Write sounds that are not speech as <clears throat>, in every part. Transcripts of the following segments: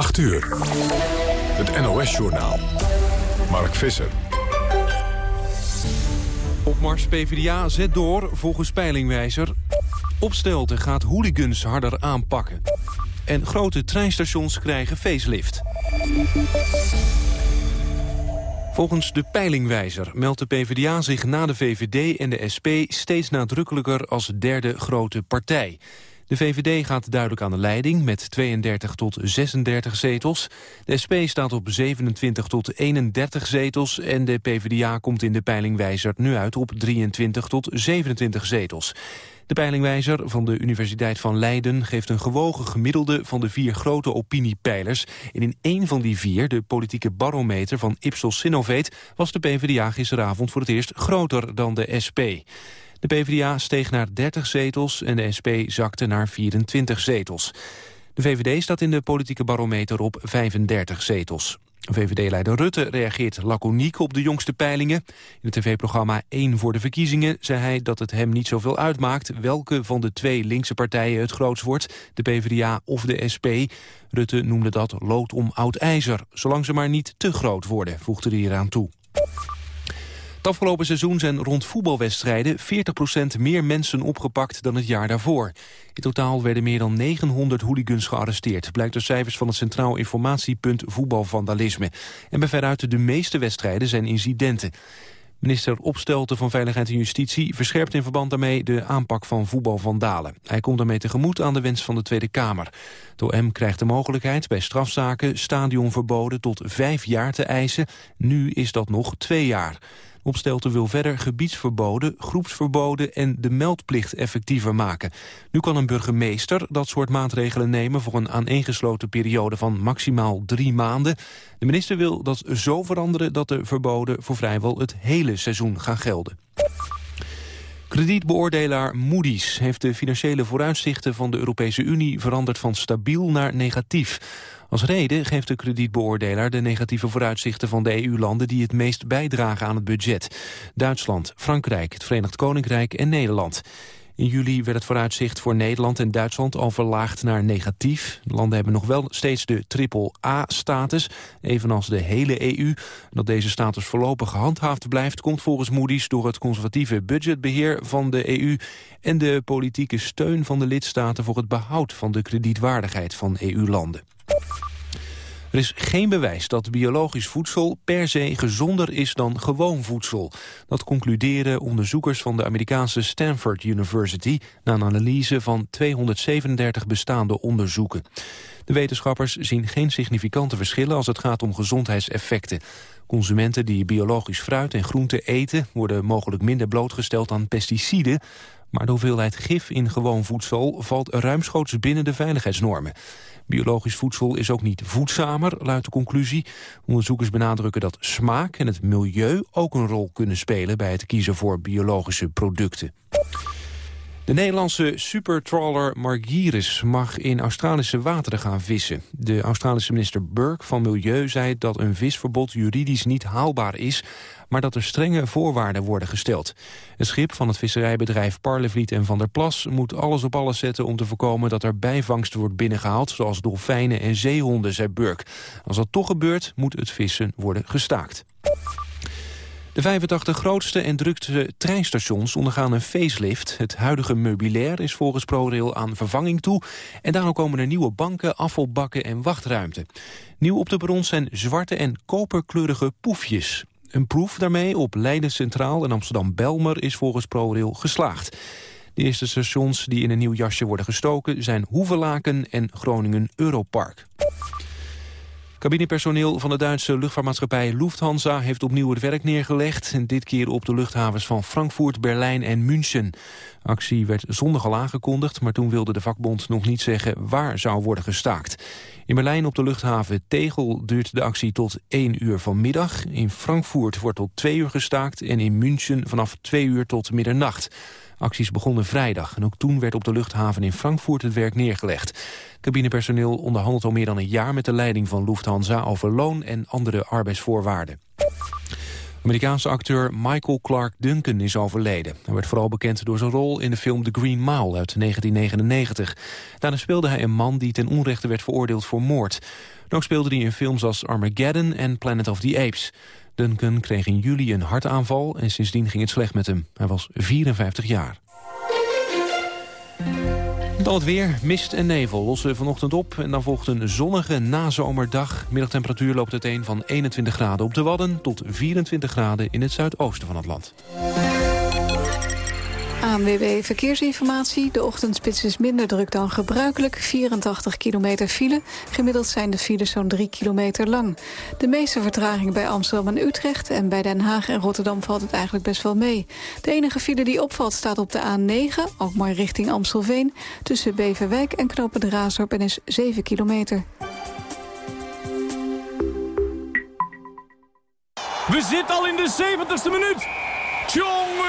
8 uur. Het NOS-journaal. Mark Visser. Opmars PvdA zet door, volgens peilingwijzer. Opstelten gaat hooligans harder aanpakken. En grote treinstations krijgen facelift. Volgens de peilingwijzer meldt de PvdA zich na de VVD en de SP steeds nadrukkelijker als derde grote partij. De VVD gaat duidelijk aan de leiding met 32 tot 36 zetels. De SP staat op 27 tot 31 zetels en de PvdA komt in de peilingwijzer nu uit op 23 tot 27 zetels. De peilingwijzer van de Universiteit van Leiden geeft een gewogen gemiddelde van de vier grote opiniepeilers. En in één van die vier, de politieke barometer van Ipsos Sinovate, was de PvdA gisteravond voor het eerst groter dan de SP. De PvdA steeg naar 30 zetels en de SP zakte naar 24 zetels. De VVD staat in de politieke barometer op 35 zetels. VVD-leider Rutte reageert laconiek op de jongste peilingen. In het tv-programma 1 voor de verkiezingen zei hij dat het hem niet zoveel uitmaakt... welke van de twee linkse partijen het grootst wordt, de PvdA of de SP. Rutte noemde dat lood om oud ijzer, zolang ze maar niet te groot worden, voegde hij eraan toe. Het afgelopen seizoen zijn rond voetbalwedstrijden 40% meer mensen opgepakt dan het jaar daarvoor. In totaal werden meer dan 900 hooligans gearresteerd, blijkt uit cijfers van het Centraal Informatiepunt Voetbalvandalisme. En bij veruit de meeste wedstrijden zijn incidenten. Minister Opstelten van Veiligheid en Justitie verscherpt in verband daarmee de aanpak van voetbalvandalen. Hij komt daarmee tegemoet aan de wens van de Tweede Kamer. De M krijgt de mogelijkheid bij strafzaken stadionverboden tot vijf jaar te eisen. Nu is dat nog twee jaar. Opstelten wil verder gebiedsverboden, groepsverboden en de meldplicht effectiever maken. Nu kan een burgemeester dat soort maatregelen nemen voor een aaneengesloten periode van maximaal drie maanden. De minister wil dat zo veranderen dat de verboden voor vrijwel het hele seizoen gaan gelden. Kredietbeoordelaar Moody's heeft de financiële vooruitzichten van de Europese Unie veranderd van stabiel naar negatief. Als reden geeft de kredietbeoordelaar de negatieve vooruitzichten van de EU-landen die het meest bijdragen aan het budget. Duitsland, Frankrijk, het Verenigd Koninkrijk en Nederland. In juli werd het vooruitzicht voor Nederland en Duitsland al verlaagd naar negatief. De landen hebben nog wel steeds de triple-A-status, evenals de hele EU. Dat deze status voorlopig gehandhaafd blijft... komt volgens Moody's door het conservatieve budgetbeheer van de EU... en de politieke steun van de lidstaten voor het behoud van de kredietwaardigheid van EU-landen. Er is geen bewijs dat biologisch voedsel per se gezonder is dan gewoon voedsel. Dat concluderen onderzoekers van de Amerikaanse Stanford University... na een analyse van 237 bestaande onderzoeken. De wetenschappers zien geen significante verschillen als het gaat om gezondheidseffecten. Consumenten die biologisch fruit en groente eten... worden mogelijk minder blootgesteld aan pesticiden... maar de hoeveelheid gif in gewoon voedsel valt ruimschoots binnen de veiligheidsnormen. Biologisch voedsel is ook niet voedzamer, luidt de conclusie. Onderzoekers benadrukken dat smaak en het milieu ook een rol kunnen spelen... bij het kiezen voor biologische producten. De Nederlandse supertrawler Margiris mag in Australische wateren gaan vissen. De Australische minister Burke van Milieu zei dat een visverbod juridisch niet haalbaar is maar dat er strenge voorwaarden worden gesteld. Het schip van het visserijbedrijf Parlevliet en Van der Plas moet alles op alles zetten om te voorkomen dat er bijvangst wordt binnengehaald, zoals dolfijnen en zeehonden, zei Burke. Als dat toch gebeurt, moet het vissen worden gestaakt. De 85 grootste en drukste treinstations ondergaan een facelift. Het huidige meubilair is volgens ProRail aan vervanging toe... en daarom komen er nieuwe banken, afvalbakken en wachtruimte. Nieuw op de bron zijn zwarte en koperkleurige poefjes. Een proef daarmee op Leiden Centraal en Amsterdam-Belmer is volgens ProRail geslaagd. De eerste stations die in een nieuw jasje worden gestoken zijn Hoevelaken en Groningen Europark. Cabinepersoneel van de Duitse luchtvaartmaatschappij Lufthansa heeft opnieuw het werk neergelegd. En dit keer op de luchthavens van Frankfurt, Berlijn en München. Actie werd zondag al aangekondigd, maar toen wilde de vakbond nog niet zeggen waar zou worden gestaakt. In Berlijn op de luchthaven Tegel duurt de actie tot 1 uur vanmiddag. In Frankfurt wordt tot 2 uur gestaakt en in München vanaf 2 uur tot middernacht. Acties begonnen vrijdag en ook toen werd op de luchthaven in Frankfurt het werk neergelegd. Cabinepersoneel onderhandelt al meer dan een jaar met de leiding van Lufthansa over loon en andere arbeidsvoorwaarden. Amerikaanse acteur Michael Clark Duncan is overleden. Hij werd vooral bekend door zijn rol in de film The Green Mile uit 1999. Daarna speelde hij een man die ten onrechte werd veroordeeld voor moord. ook speelde hij in films als Armageddon en Planet of the Apes. Duncan kreeg in juli een hartaanval en sindsdien ging het slecht met hem. Hij was 54 jaar. Dan het weer, mist en nevel lossen vanochtend op... en dan volgt een zonnige nazomerdag. Middagtemperatuur loopt uiteen van 21 graden op de Wadden... tot 24 graden in het zuidoosten van het land. ANWB Verkeersinformatie. De ochtendspits is minder druk dan gebruikelijk. 84 kilometer file. Gemiddeld zijn de files zo'n 3 kilometer lang. De meeste vertraging bij Amsterdam en Utrecht... en bij Den Haag en Rotterdam valt het eigenlijk best wel mee. De enige file die opvalt staat op de A9, ook maar richting Amstelveen... tussen Beverwijk en Knopen de Raasdorp en is 7 kilometer. We zitten al in de 70ste minuut. Jongen,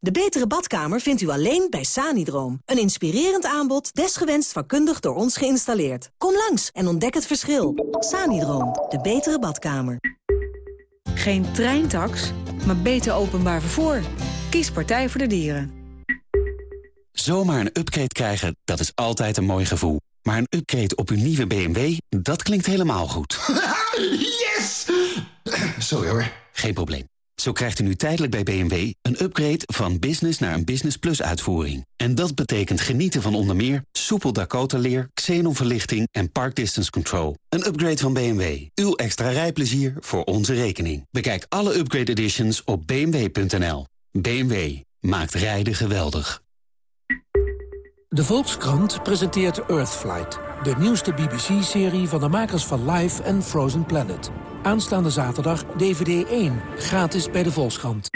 De betere badkamer vindt u alleen bij Sanidroom. Een inspirerend aanbod, desgewenst vakkundig door ons geïnstalleerd. Kom langs en ontdek het verschil. Sanidroom, de betere badkamer. Geen treintax, maar beter openbaar vervoer. Kies Partij voor de Dieren. Zomaar een upgrade krijgen, dat is altijd een mooi gevoel. Maar een upgrade op uw nieuwe BMW, dat klinkt helemaal goed. <laughs> yes! <clears throat> Sorry hoor. Geen probleem. Zo krijgt u nu tijdelijk bij BMW een upgrade van business naar een Business Plus uitvoering. En dat betekent genieten van onder meer soepel Dakota-leer, xenonverlichting en park distance control. Een upgrade van BMW. Uw extra rijplezier voor onze rekening. Bekijk alle upgrade editions op bmw.nl. BMW maakt rijden geweldig. De Volkskrant presenteert Earthflight, de nieuwste BBC-serie van de makers van Life en Frozen Planet. Aanstaande zaterdag DVD 1, gratis bij de Volkskrant.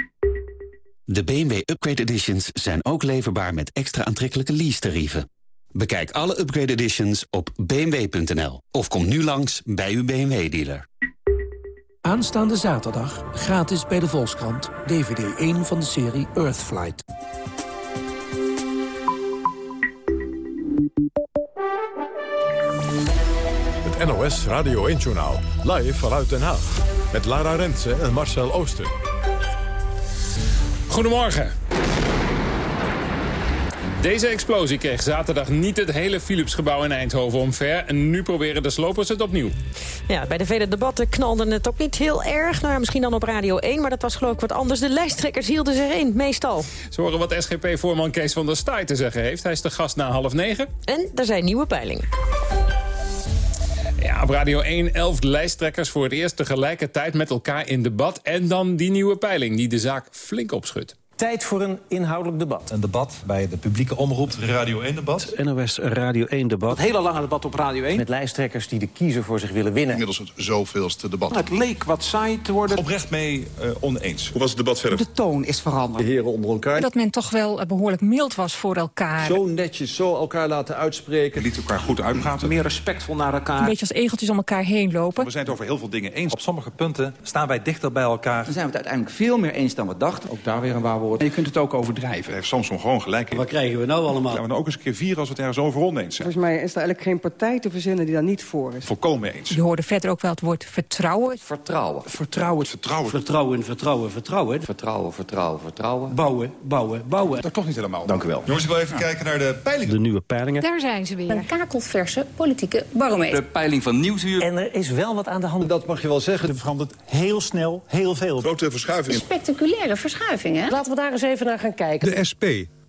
De BMW Upgrade Editions zijn ook leverbaar met extra aantrekkelijke lease-tarieven. Bekijk alle Upgrade Editions op bmw.nl of kom nu langs bij uw BMW-dealer. Aanstaande zaterdag, gratis bij de Volkskrant, DVD 1 van de serie Earthflight. NOS Radio 1-journaal. Live vanuit Den Haag. Met Lara Rensen en Marcel Ooster. Goedemorgen. Deze explosie kreeg zaterdag niet het hele Philipsgebouw in Eindhoven omver. En nu proberen de slopers het opnieuw. Ja, bij de vele debatten knalde het ook niet heel erg. Nou, misschien dan op Radio 1, maar dat was geloof ik wat anders. De lijsttrekkers hielden zich in, meestal. Ze horen wat SGP-voorman Kees van der Staaij te zeggen heeft. Hij is de gast na half negen. En er zijn nieuwe peilingen. Op Radio 1, 11 lijsttrekkers voor het eerst tegelijkertijd met elkaar in debat. En dan die nieuwe peiling die de zaak flink opschudt. Tijd voor een inhoudelijk debat. Een debat bij de publieke omroep. Radio 1-debat. NOS Radio 1-debat. Het hele lange debat op Radio 1. Met lijsttrekkers die de kiezer voor zich willen winnen. Inmiddels het zoveelste debat. Het leek wat saai te worden. Oprecht mee uh, oneens. Hoe was het debat verder? De toon is veranderd. De heren onder elkaar. Dat men toch wel behoorlijk mild was voor elkaar. Zo netjes, zo elkaar laten uitspreken. Liet elkaar goed uitpraten. Meer respectvol naar elkaar. Een beetje als egeltjes om elkaar heen lopen. We zijn het over heel veel dingen eens. Op sommige punten staan wij dichter bij elkaar. Dan zijn we het uiteindelijk veel meer eens dan we dachten. Ook daar weer een waar En je kunt het ook overdrijven. Hij heeft Samson gewoon gelijk in. Wat krijgen we nou allemaal? Gaan we dan ook eens een keer vieren als we het ergens over oneens zijn. Volgens mij is er eigenlijk geen partij te verzinnen die daar niet voor is. Volkomen eens. Je hoorde verder ook wel het woord vertrouwen. Vertrouwen. Vertrouwen. Vertrouwen. Vertrouwen, vertrouwen, vertrouwen. Vertrouwen, vertrouwen, vertrouwen. Bouwen, bouwen, bouwen. Dat klopt niet helemaal. Dank u wel. Jongens, ik wil even kijken naar de peilingen. De nieuwe peilingen. Daar zijn ze weer. Een kakelverse politieke barometer. De peiling van Nieuwsuur. En er is wel wat aan de hand. Dat mag je wel zeggen. Er verandert heel snel, heel veel. Grote verschuivingen. Spectaculaire verschuivingen. Laten daar eens even naar gaan kijken. De SP,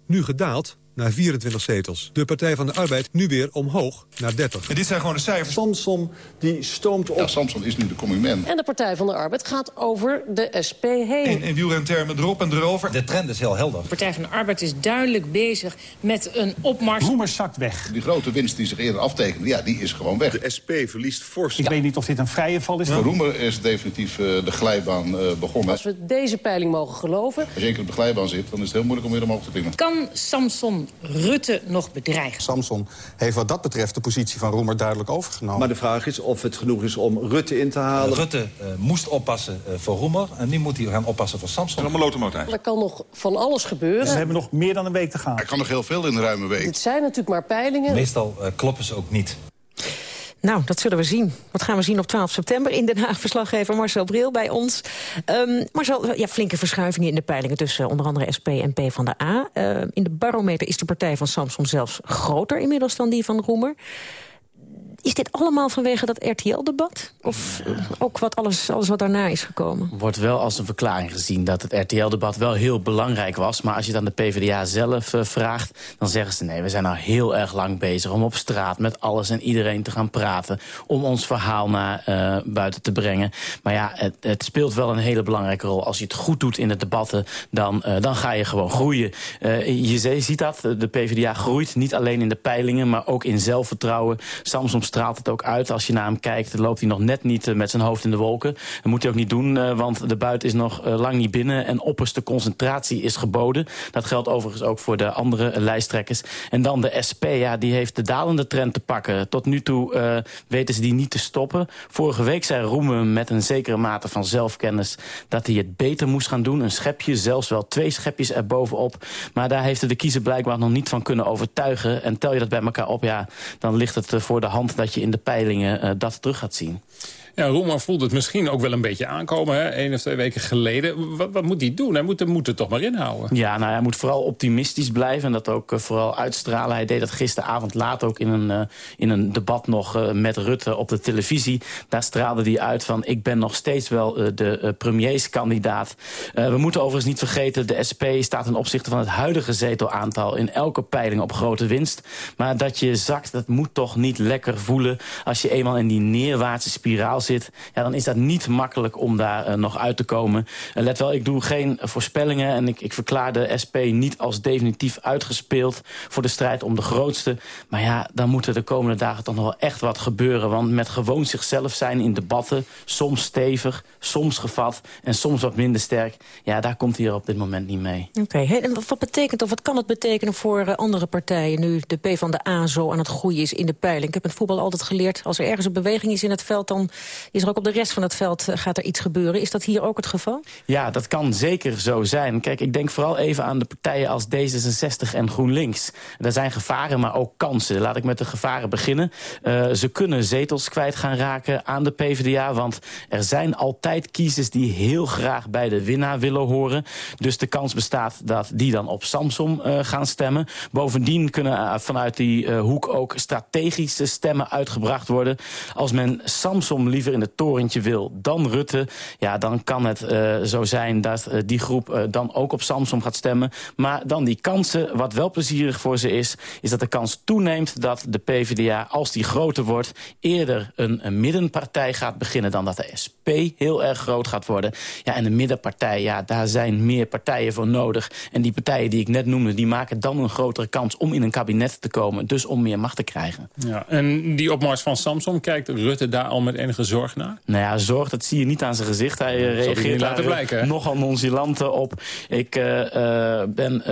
nu gedaald, naar 24 zetels. De Partij van de Arbeid nu weer omhoog naar 30. En dit zijn gewoon de cijfers. Samsom die stoomt op. Ja, Samson is nu de commument. En de Partij van de Arbeid gaat over de SP heen. In, in wielrentermen erop en erover. De trend is heel helder. De Partij van de Arbeid is duidelijk bezig met een opmars. Roemers zakt weg. Die grote winst die zich eerder aftekende, ja, die is gewoon weg. De SP verliest fors. Ik weet niet of dit een vrije val is. De Roemer is definitief uh, de glijbaan uh, begonnen. Als we deze peiling mogen geloven... Als je één keer op de glijbaan zit, dan is het heel moeilijk om weer omhoog te klimmen. Kan Samson Rutte nog bedreigen? Samson heeft wat dat betreft de positie van Roemer duidelijk overgenomen. Maar de vraag is of het genoeg is om Rutte in te halen. Rutte uh, moest oppassen voor Roemer en nu moet hij gaan oppassen voor Samson. Allemaal Er kan nog van alles gebeuren. We hebben nog meer dan een week te gaan. Er kan nog heel veel in een ruime week. Dit zijn natuurlijk maar peilingen. Meestal kloppen ze ook niet. Nou, dat zullen we zien. Wat gaan we zien op 12 september? In Den Haag verslaggever Marcel Bril bij ons. Um, Marcel, ja, flinke verschuivingen in de peilingen tussen onder andere SP en P van de A. Uh, in de barometer is de partij van Samson zelfs groter inmiddels dan die van Roemer. Is dit allemaal vanwege dat RTL-debat? Of ook wat alles, alles wat daarna is gekomen? Wordt wel als een verklaring gezien dat het RTL-debat wel heel belangrijk was. Maar als je dan de PvdA zelf uh, vraagt, dan zeggen ze... nee, we zijn al heel erg lang bezig om op straat met alles en iedereen te gaan praten... om ons verhaal naar uh, buiten te brengen. Maar ja, het, het, speelt wel een hele belangrijke rol. Als je het goed doet in de debatten, dan, dan ga je gewoon groeien. je ziet dat, de PvdA groeit niet alleen in de peilingen... maar ook in zelfvertrouwen. Samsung straalt het ook uit. Als je naar hem kijkt, loopt hij nog net niet uh, met zijn hoofd in de wolken. Dat moet hij ook niet doen, uh, want de buit is nog uh, lang niet binnen. En opperste concentratie is geboden. Dat geldt overigens ook voor de andere lijsttrekkers. En dan de SP, ja, die heeft de dalende trend te pakken. Tot nu toe weten ze die niet te stoppen. Vorige week zei Roemen met een zekere mate van zelfkennis... dat hij het beter moest gaan doen. Een schepje, zelfs wel twee schepjes erbovenop. Maar daar heeft de kiezer blijkbaar nog niet van kunnen overtuigen. En tel je dat bij elkaar op, ja, dan ligt het voor de hand... dat je in de peilingen uh, dat terug gaat zien. Ja, Roemer voelt het misschien ook wel een beetje aankomen, hè? Eén of twee weken geleden. Wat, moet hij doen? Hij moet, moet het toch maar inhouden. Ja, nou, hij moet vooral optimistisch blijven en dat ook uh, vooral uitstralen. Hij deed dat gisteravond laat ook in een, uh, in een debat nog uh, met Rutte op de televisie. Daar straalde hij uit van, ik ben nog steeds wel de premierskandidaat. we moeten overigens niet vergeten, de SP staat ten opzichte van het huidige zetelaantal... in elke peiling op grote winst. Maar dat je zakt, dat moet toch niet lekker voelen... als je eenmaal in die neerwaartse spiraal zit... Ja, dan is dat niet makkelijk om daar uh, nog uit te komen. Uh, let wel, ik doe geen voorspellingen... en ik, ik verklaar de SP niet als definitief uitgespeeld... voor de strijd om de grootste. Maar ja, dan moeten de komende dagen toch nog wel echt wat gebeuren. Want met gewoon zichzelf zijn in debatten... soms stevig, soms gevat en soms wat minder sterk... ja, daar komt hij er op dit moment niet mee. Oké, en wat betekent of wat kan het betekenen voor uh, andere partijen... nu de P van de A zo aan het groeien is in de peiling? Ik heb in het voetbal altijd geleerd... als er ergens een beweging is in het veld... dan is er ook op de rest van het veld uh, gaat er iets gebeuren. Is dat hier ook het geval? Ja, dat kan zeker zo zijn. Kijk, ik denk vooral even aan de partijen als D66 en GroenLinks. Er zijn gevaren, maar ook kansen. Laat ik met de gevaren beginnen. Uh, ze kunnen zetels kwijt gaan raken aan de PvdA... want er zijn altijd kiezers die heel graag bij de winnaar willen horen. Dus de kans bestaat dat die dan op Samsung uh, gaan stemmen. Bovendien kunnen vanuit die hoek ook strategische stemmen uitgebracht worden. Als men Samsung liever in het torentje wil dan Rutte... ja, dan kan het uh, zo zijn dat uh, die groep uh, dan ook op Samsung gaat stemmen. Maar dan die kansen, wat wel plezierig voor ze is... is dat de kans toeneemt dat de PvdA, als die groter wordt... eerder een, een middenpartij gaat beginnen dan dat de SP heel erg groot gaat worden. Ja, en de middenpartij, ja, daar zijn meer partijen voor nodig. En die partijen die ik net noemde, die maken dan een grotere kans... om in een kabinet te komen, dus om meer macht te krijgen. Ja, en die opmars van Samsung, kijkt Rutte daar al met enige zorg naar? Nou ja, zorg, dat zie je niet aan zijn gezicht. Hij uh, reageert daar blijken, nogal nonchalant op. Ik uh, ben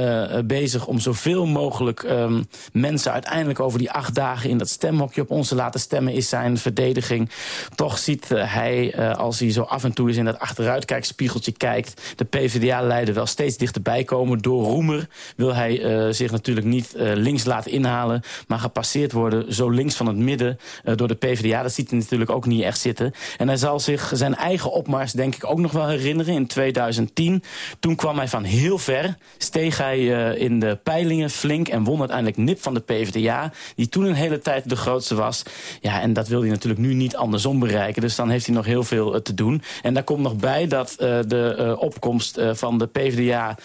bezig om zoveel mogelijk um, mensen uiteindelijk over die acht dagen... in dat stemhokje op ons te laten stemmen, is zijn verdediging. Toch ziet hij, als hij zo af en toe eens in dat achteruitkijkspiegeltje kijkt... de PvdA-leider wel steeds dichterbij komen. Door Roemer wil hij zich natuurlijk niet links laten inhalen... maar gepasseerd worden zo links van het midden door de PvdA. Dat ziet hij natuurlijk ook niet echt zitten. En hij zal zich zijn eigen opmars denk ik ook nog wel herinneren in 2010. Toen kwam hij van heel ver, steeg hij uh, in de peilingen flink... en won uiteindelijk nip van de PvdA, die toen een hele tijd de grootste was. Ja, en dat wil hij natuurlijk nu niet andersom bereiken. Dus dan heeft hij nog heel veel uh, te doen. En daar komt nog bij dat uh, de opkomst van de PvdA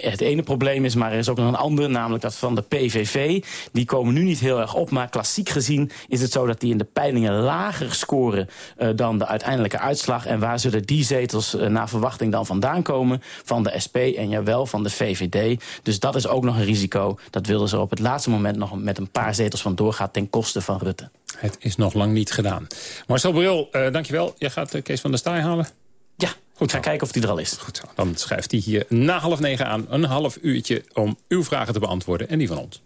het ene probleem is... maar er is ook nog een ander, namelijk dat van de PVV. Die komen nu niet heel erg op, maar klassiek gezien is het zo... dat die in de peilingen lager scoren dan de uiteindelijke uitslag. En waar zullen die zetels naar verwachting dan vandaan komen? Van de SP en jawel, van de VVD. Dus dat is ook nog een risico. Dat wilden ze op het laatste moment nog met een paar zetels van doorgaan... ten koste van Rutte. Het is nog lang niet gedaan. Marcel Bril, uh, dankjewel. Jij gaat uh, Kees van der Staaij halen? Ja, goed. Ga kijken of die er al is. Goed zo. Dan schrijft hij hier na half negen aan. Een half uurtje om uw vragen te beantwoorden en die van ons.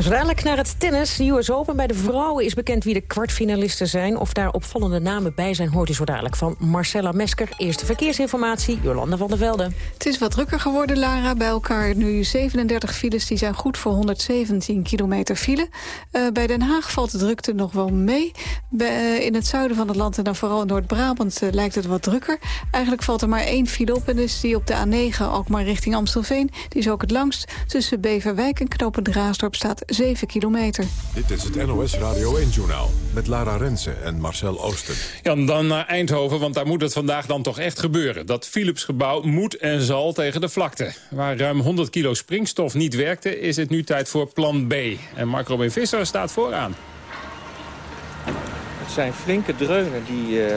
Zo dadelijk naar het tennis. De US Open bij de vrouwen is bekend wie de kwartfinalisten zijn. Of daar opvallende namen bij zijn, hoort u zo dadelijk van Marcella Mesker. Eerste verkeersinformatie, Jolanda van der Velde. Het is wat drukker geworden, Lara. Bij elkaar nu 37 files, die zijn goed voor 117 kilometer file. Uh, bij Den Haag valt de drukte nog wel mee. Uh, in het zuiden van het land en dan vooral Noord-Brabant uh, lijkt het wat drukker. Eigenlijk valt er maar één file op en is die op de A9, ook maar richting Amstelveen. Die is ook het langst. Tussen Beverwijk en Knopend Raasdorp staat 7 kilometer. Dit is het NOS Radio 1-journaal met Lara Rensen en Marcel Oosten. Ja, dan naar Eindhoven, want daar moet het vandaag dan toch echt gebeuren. Dat Philipsgebouw moet en zal tegen de vlakte. Waar ruim 100 kilo springstof niet werkte, is het nu tijd voor plan B. En Mark Robin Visser staat vooraan. Het zijn flinke dreunen die uh,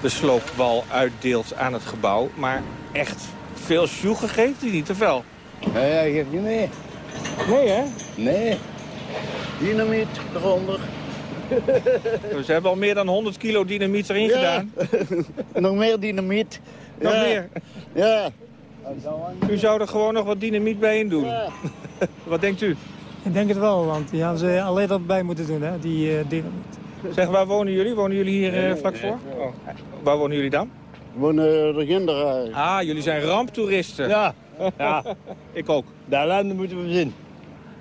de sloopbal uitdeelt aan het gebouw. Maar echt veel sjoegen geeft hij niet te veel. Nee, hij geeft niet mee. Nee, hè? Nee. Dynamiet eronder. Dus <laughs> ze hebben al meer dan 100 kilo dynamiet erin ja. gedaan. <laughs> nog meer dynamiet. Nog ja. meer? Ja. U zou er gewoon nog wat dynamiet bij in doen. Ja. <laughs> wat denkt u? Ik denk het wel, want die hadden ze alleen dat bij moeten doen, hè, die uh, dynamiet. Zeg, waar wonen jullie? Wonen jullie hier uh, vlak voor? Oh. Waar wonen jullie dan? We wonen de Ginderhuis. Ah, jullie zijn ramptoeristen. Ja. Ja, ik ook. De ellende moeten we zien.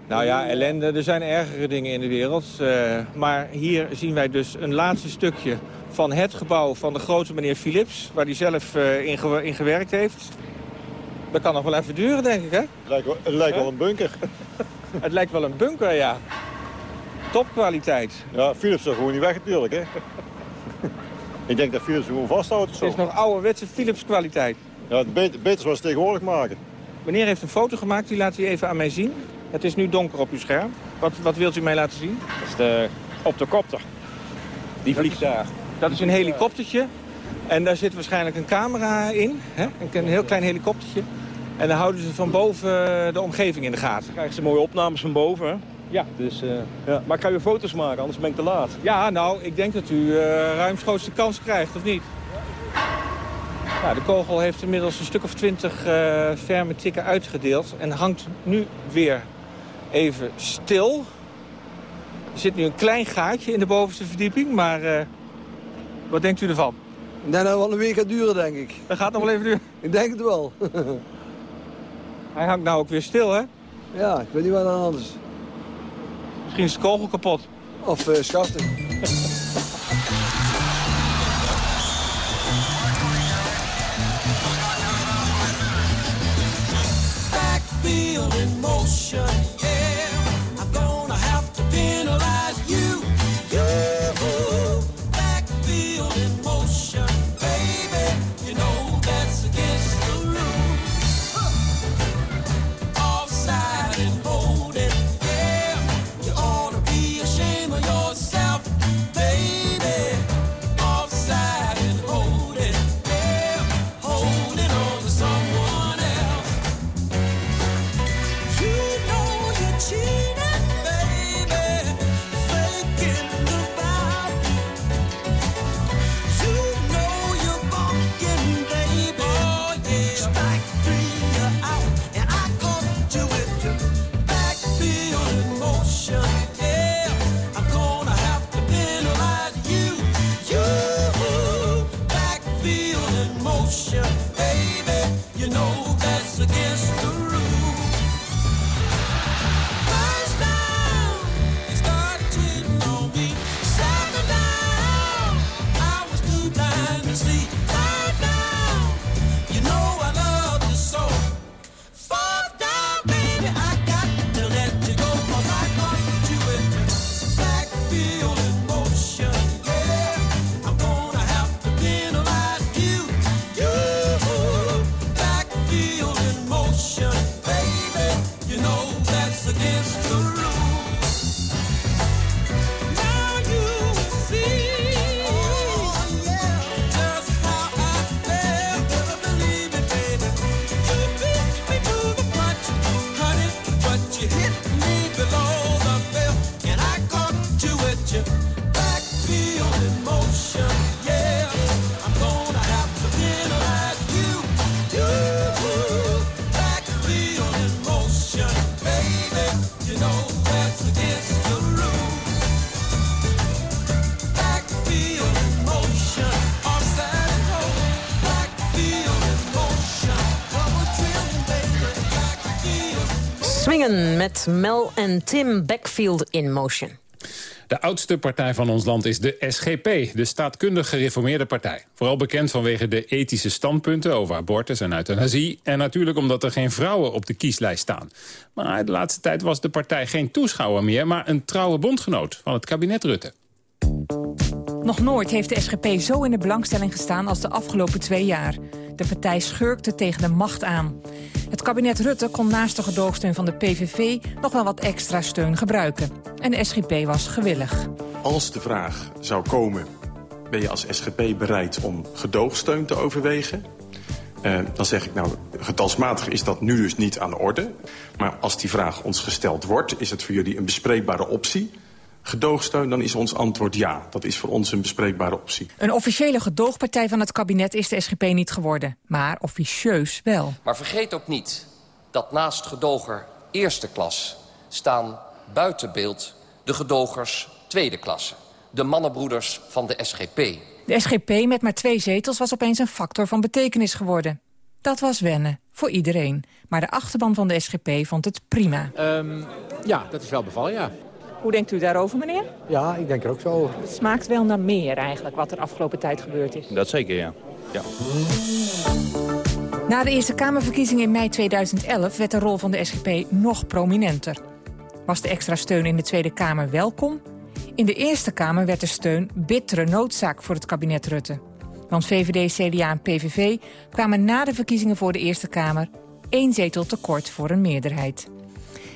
Nou ja, ellende, er zijn ergere dingen in de wereld. Uh, maar hier zien wij dus een laatste stukje van het gebouw van de grote meneer Philips... waar hij zelf uh, in, ge in, gewerkt heeft. Dat kan nog wel even duren, denk ik, hè? Het lijkt wel, het lijkt wel een bunker. <laughs> het lijkt wel een bunker, ja. Topkwaliteit. Ja, Philips is gewoon niet weg natuurlijk, hè? ik denk dat Philips gewoon vasthoudt of zo. Het is nog ouderwetse Philips kwaliteit. Ja, het beter, beter zoals tegenwoordig maken. Meneer heeft een foto gemaakt, die laat u even aan mij zien. Het is nu donker op uw scherm. Wat, wat wilt u mij laten zien? Dat is de optocopter. Die vliegt daar. Dat is een helikoptertje. En daar zit waarschijnlijk een camera in. Hè? Een heel klein helikoptertje. En dan houden ze van boven de omgeving in de gaten. Dan krijgen ze mooie opnames van boven, hè? Ja. Dus, uh, ja. Maar kan je foto's maken, anders ben ik te laat. Ja, nou, ik denk dat u uh, ruimschoots de kans krijgt, of niet? Ja, de kogel heeft inmiddels een stuk of twintig uh, ferme tikken uitgedeeld... en hangt nu weer even stil. Er zit nu een klein gaatje in de bovenste verdieping, maar uh, wat denkt u ervan? Nee, dat wel een week gaat duren, denk ik. Dat gaat nog wel even duren? Ik denk het wel. <laughs> Hij hangt nou ook weer stil, hè? Ja, ik weet niet wat er aan is. Misschien is de kogel kapot. Of uh, schaften. <laughs> baby. You know that's against the rules. Met Mel en Tim Backfield in Motion. De oudste partij van ons land is de SGP, de staatkundig gereformeerde partij. Vooral bekend vanwege de ethische standpunten over abortus en euthanasie... en natuurlijk omdat er geen vrouwen op de kieslijst staan. Maar de laatste tijd was de partij geen toeschouwer meer... maar een trouwe bondgenoot van het kabinet Rutte. Nog nooit heeft de SGP zo in de belangstelling gestaan als de afgelopen twee jaar. Partij schurkte tegen de macht aan. Het kabinet Rutte kon naast de gedoogsteun van de PVV nog wel wat extra steun gebruiken. En de SGP was gewillig. Als de vraag zou komen, ben je als SGP bereid om gedoogsteun te overwegen? Eh, dan zeg ik nou, getalsmatig is dat nu dus niet aan de orde. Maar als die vraag ons gesteld wordt, is het voor jullie een bespreekbare optie gedoogsteun, dan is ons antwoord ja. Dat is voor ons een bespreekbare optie. Een officiële gedoogpartij van het kabinet is de SGP niet geworden. Maar officieus wel. Maar vergeet ook niet dat naast gedoger eerste klas... staan buiten beeld de gedogers tweede klasse. De mannenbroeders van de SGP. De SGP met maar twee zetels was opeens een factor van betekenis geworden. Dat was wennen, voor iedereen. Maar de achterban van de SGP vond het prima. Um, ja, dat is wel bevallen, ja. Hoe denkt u daarover, meneer? Ja, ik denk er ook zo over. Het smaakt wel naar meer eigenlijk, wat er afgelopen tijd gebeurd is. Dat zeker, ja. ja. Na de Eerste Kamerverkiezingen in mei 2011 werd de rol van de SGP nog prominenter. Was de extra steun in de Tweede Kamer welkom? In de Eerste Kamer werd de steun bittere noodzaak voor het kabinet Rutte. Want VVD, CDA en PVV kwamen na de verkiezingen voor de Eerste Kamer... één zetel tekort voor een meerderheid.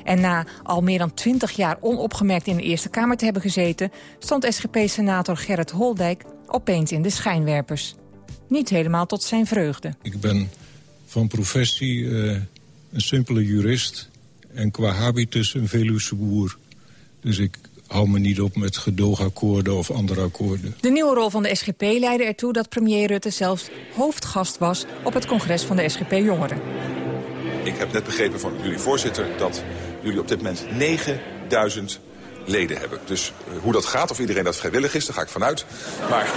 En na al meer dan twintig jaar onopgemerkt in de Eerste Kamer te hebben gezeten... stond SGP-senator Gerrit Holdijk opeens in de schijnwerpers. Niet helemaal tot zijn vreugde. Ik ben van professie uh, een simpele jurist... en qua habitus een Veluwse boer. Dus ik hou me niet op met gedoogakkoorden of andere akkoorden. De nieuwe rol van de SGP leidde ertoe dat premier Rutte zelfs hoofdgast was... op het congres van de SGP Jongeren. Ik heb net begrepen van jullie voorzitter dat jullie op dit moment 9000 leden hebben. Dus uh, hoe dat gaat, of iedereen dat vrijwillig is, daar ga ik vanuit. Maar,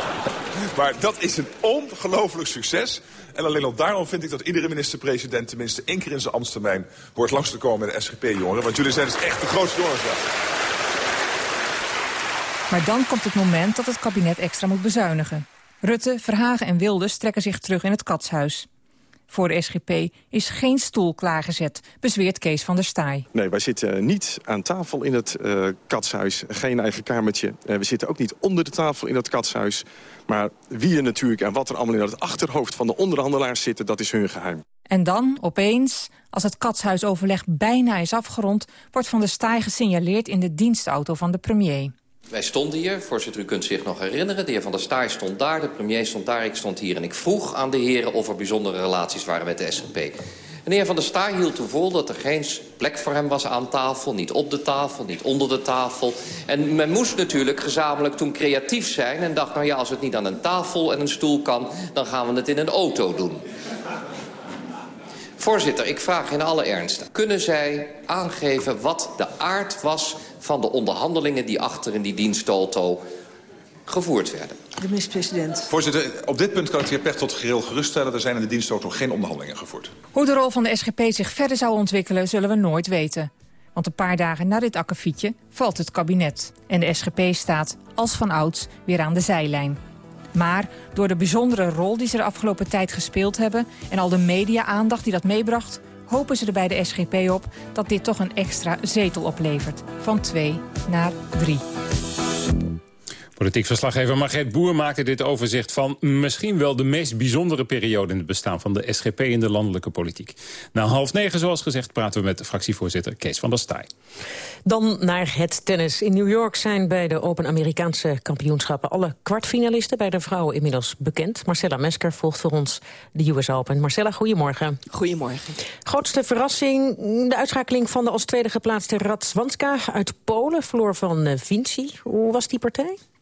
<laughs> maar dat is een ongelooflijk succes. En alleen al daarom vind ik dat iedere minister-president... tenminste één keer in zijn ambtstermijn hoort langs te komen met de SGP-jongeren. Want jullie zijn dus echt de grootste jongens. Ja. Maar dan komt het moment dat het kabinet extra moet bezuinigen. Rutte, Verhagen en Wilders trekken zich terug in het katshuis. Voor de SGP is geen stoel klaargezet, bezweert Kees van der Staaij. Nee, wij zitten niet aan tafel in het uh, katshuis, geen eigen kamertje. Uh, we zitten ook niet onder de tafel in het katshuis. Maar wie er natuurlijk en wat er allemaal in het achterhoofd van de onderhandelaars zitten, dat is hun geheim. En dan, opeens, als het katshuisoverleg bijna is afgerond... wordt Van der Staaij gesignaleerd in de dienstauto van de premier. Wij stonden hier, voorzitter, u kunt zich nog herinneren. De heer Van der Staaij stond daar, de premier stond daar, ik stond hier. En ik vroeg aan de heren of er bijzondere relaties waren met de SGP. En de heer Van der Staaij hield toen vol dat er geen plek voor hem was aan tafel. Niet op de tafel, niet onder de tafel. En men moest natuurlijk gezamenlijk toen creatief zijn... en dacht, nou ja, als het niet aan een tafel en een stoel kan... dan gaan we het in een auto doen. Voorzitter, ik vraag in alle ernst. Kunnen zij aangeven wat de aard was van de onderhandelingen... die achter in die dienstauto gevoerd werden? De minister-president. Voorzitter, op dit punt kan ik de heer Pechtold geheel geruststellen. Er zijn in de dienstauto geen onderhandelingen gevoerd. Hoe de rol van de SGP zich verder zou ontwikkelen, zullen we nooit weten. Want een paar dagen na dit akkefietje valt het kabinet. En de SGP staat, als van ouds, weer aan de zijlijn. Maar door de bijzondere rol die ze de afgelopen tijd gespeeld hebben... en al de media-aandacht die dat meebracht... hopen ze er bij de SGP op dat dit toch een extra zetel oplevert. Van twee naar drie. Politiek verslaggever Margret Boer maakte dit overzicht van misschien wel de meest bijzondere periode in het bestaan van de SGP in de landelijke politiek. Na half negen, zoals gezegd, praten we met fractievoorzitter Kees van der Staaij. Dan naar het tennis. In New York zijn bij de Open Amerikaanse kampioenschappen alle kwartfinalisten bij de vrouwen inmiddels bekend. Marcella Mesker volgt voor ons de US Open. Marcella, goedemorgen. Goedemorgen. Grootste verrassing, de uitschakeling van de als tweede geplaatste Radzwanska uit Polen. Verloor van Vinci. Hoe was die partij?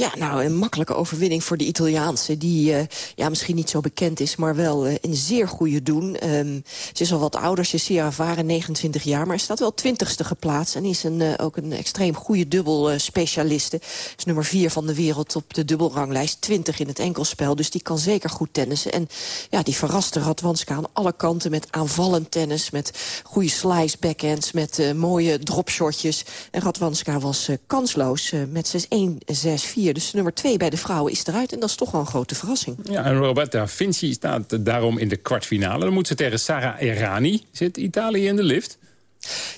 Ja, nou, een makkelijke overwinning voor de Italiaanse... die uh, ja, misschien niet zo bekend is, maar wel een zeer goede doen. Um, ze is al wat ouder, zeer ervaren, 29 jaar... maar staat wel twintigste geplaatst en is een, uh, ook een extreem goede dubbelspecialiste. is nummer 4 van de wereld op de dubbelranglijst, 20 in het enkelspel. Dus die kan zeker goed tennissen. En ja, die verraste Radwanska aan alle kanten met aanvallend tennis... met goede slice backhands, met mooie dropshotjes. En Radwanska was kansloos met 6-1, 6-4 dus nummer 2 bij de vrouwen is eruit. En dat is toch wel een grote verrassing. Ja, en Roberta Vinci staat daarom in de kwartfinale. Dan moet ze tegen Sarah Errani. Zit Italië in de lift?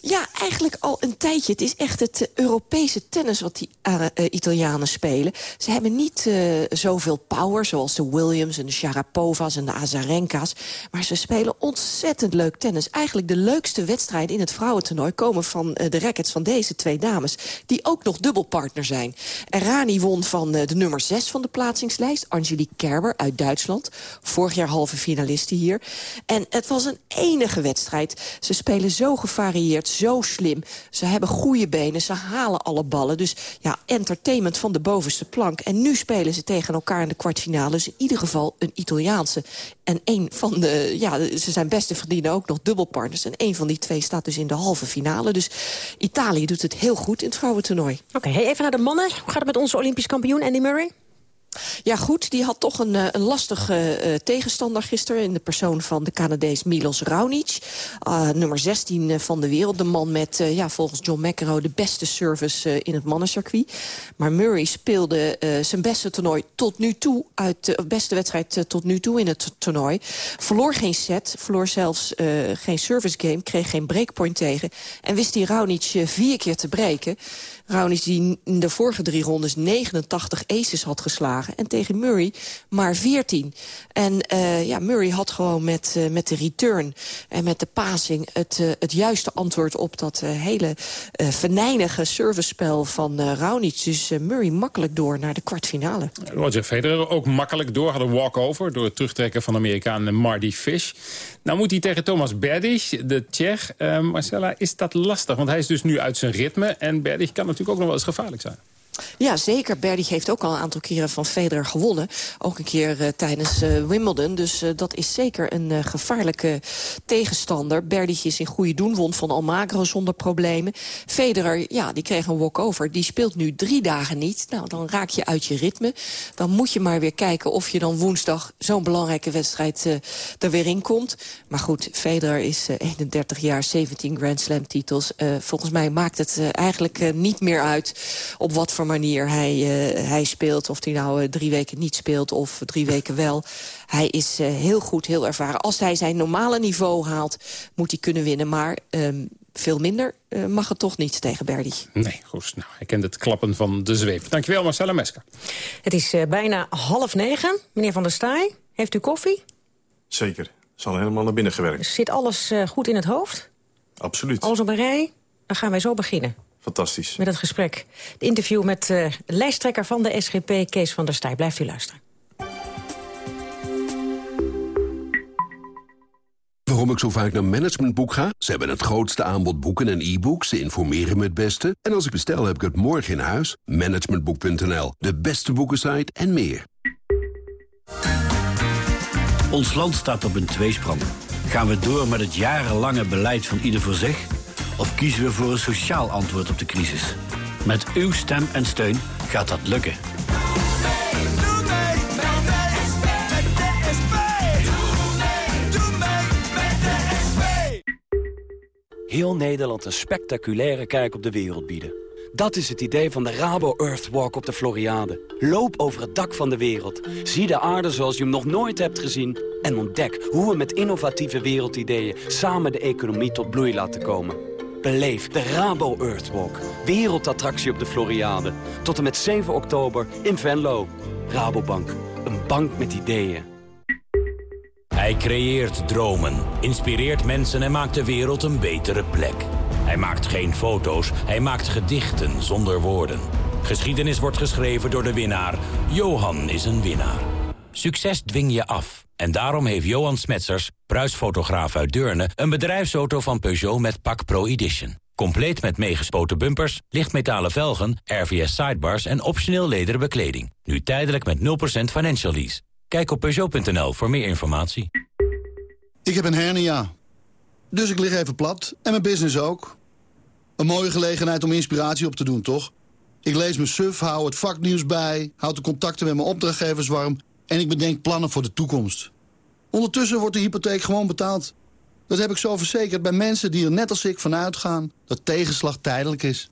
Ja, eigenlijk al een tijdje. Het is echt het uh, Europese tennis wat die uh, uh, Italianen spelen. Ze hebben niet zoveel power, zoals de Williams en de Sharapovas en de Azarenka's. Maar ze spelen ontzettend leuk tennis. Eigenlijk de leukste wedstrijden in het vrouwentoernooi komen van de rackets van deze twee dames. Die ook nog dubbelpartner zijn. Errani won van de nummer 6 van de plaatsingslijst, Angelique Kerber uit Duitsland. Vorig jaar halve finaliste hier. En het was een enige wedstrijd. Ze spelen zo gevaarlijk gevarieerd, zo slim. Ze hebben goede benen, ze halen alle ballen. Dus ja, entertainment van de bovenste plank. En nu spelen ze tegen elkaar in de kwartfinale. Dus in ieder geval een Italiaanse. En een van de, ja, ze zijn beste verdienen ook nog dubbelpartners. En een van die twee staat dus in de halve finale. Dus Italië doet het heel goed in het vrouwentoernooi. Oké, even naar de mannen. Hoe gaat het met onze Olympisch kampioen Andy Murray? Ja goed, die had toch een, een lastige uh, tegenstander gisteren... in de persoon van de Canadees Milos Raonic. Uh, nummer 16 van de wereld. De man met, ja, volgens John McEnroe, de beste service in het mannencircuit. Maar Murray speelde zijn beste toernooi tot nu toe... uit de beste wedstrijd tot nu toe in het toernooi. Verloor geen set, verloor zelfs geen service game... kreeg geen breakpoint tegen... en wist die Raonic vier keer te breken... Raonic die in de vorige drie rondes 89 aces had geslagen. En tegen Murray maar 14. En uh, ja, Murray had gewoon met, uh, met de return en met de passing... het, uh, het juiste antwoord op dat hele venijnige servicespel van Raonic. Dus Murray makkelijk door naar de kwartfinale. Roger Federer ook makkelijk door. Had een walkover door het terugtrekken van Amerikaan Marty Fish. Nou moet hij tegen Thomas Berdych, de Tsjech. Marcella, is dat lastig? Want hij is dus nu uit zijn ritme. En Berdych kan natuurlijk ook nog wel eens gevaarlijk zijn. Ja, zeker. Berdych heeft ook al een aantal keren van Federer gewonnen. Ook een keer uh, tijdens uh, Wimbledon. Dus uh, dat is zeker een gevaarlijke tegenstander. Berdych is in goede doen, won van Almagro zonder problemen. Federer, ja, die kreeg een walkover. Die speelt nu drie dagen niet. Nou, dan raak je uit je ritme. Dan moet je maar weer kijken of je dan woensdag zo'n belangrijke wedstrijd er weer in komt. Maar goed, Federer is 31 jaar, 17 Grand Slam titels. volgens mij maakt het eigenlijk niet meer uit op wat voor manier hij, uh, hij speelt. Of hij nou uh, drie weken niet speelt of drie weken wel. Hij is uh, heel goed, heel ervaren. Als hij zijn normale niveau haalt, moet hij kunnen winnen. Maar um, veel minder mag het toch niet tegen Berdy. Nee, goed. Nou, hij kent het klappen van de zweep. Dankjewel, Marcella Meska. Het is bijna half negen. Meneer Van der Staaij, heeft u koffie? Zeker. Is al helemaal naar binnen gewerkt. Zit alles goed in het hoofd? Absoluut. Alles op een rij? Dan gaan wij zo beginnen. Fantastisch. Met het gesprek. Het interview met uh, lijsttrekker van de SGP, Kees van der Staaij. Blijft u luisteren. Waarom ik zo vaak naar Managementboek ga? Ze hebben het grootste aanbod boeken en e-books. Ze informeren me het beste. En als ik bestel, heb ik het morgen in huis. Managementboek.nl, de beste boekensite en meer. Ons land staat op een tweesprong. Gaan we door met het jarenlange beleid van ieder voor zich... Of kiezen we voor een sociaal antwoord op de crisis? Met uw stem en steun gaat dat lukken. Heel Nederland een spectaculaire kijk op de wereld bieden. Dat is het idee van de Rabo Earthwalk op de Floriade. Loop over het dak van de wereld. Zie de aarde zoals je hem nog nooit hebt gezien. En ontdek hoe we met innovatieve wereldideeën samen de economie tot bloei laten komen. Beleef de Rabo Earthwalk. Wereldattractie op de Floriade. Tot en met 7 oktober in Venlo. Rabobank. Een bank met ideeën. Hij creëert dromen, inspireert mensen en maakt de wereld een betere plek. Hij maakt geen foto's, hij maakt gedichten zonder woorden. Geschiedenis wordt geschreven door de winnaar. Johan is een winnaar. Succes dwing je af. En daarom heeft Johan Smetsers, bruisfotograaf uit Deurne... een bedrijfsauto van Peugeot met Pak Pro Edition. Compleet met meegespoten bumpers, lichtmetalen velgen, RVS sidebars en optioneel lederen bekleding. Nu tijdelijk met 0% financial lease. Kijk op Peugeot.nl voor meer informatie. Ik heb een hernia. Dus ik lig even plat. En mijn business ook. Een mooie gelegenheid om inspiratie op te doen, toch? Ik lees mijn suf, hou het vaknieuws bij... houd de contacten met mijn opdrachtgevers warm... en ik bedenk plannen voor de toekomst. Ondertussen wordt de hypotheek gewoon betaald. Dat heb ik zo verzekerd bij mensen die er net als ik van uitgaan... dat tegenslag tijdelijk is.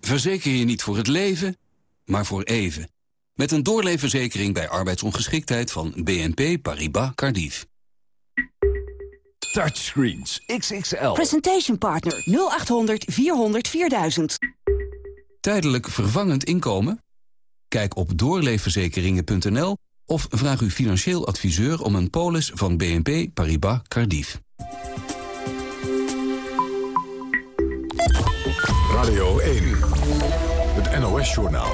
Verzeker je niet voor het leven, maar voor even. Met een doorleefverzekering bij arbeidsongeschiktheid van BNP Paribas Cardiff. Touchscreens XXL. Presentation Partner 0800 400 4000. Tijdelijk vervangend inkomen? Kijk op doorleefverzekeringen.nl of vraag uw financieel adviseur om een polis van BNP Paribas Cardiff. Radio 1, het NOS-journaal.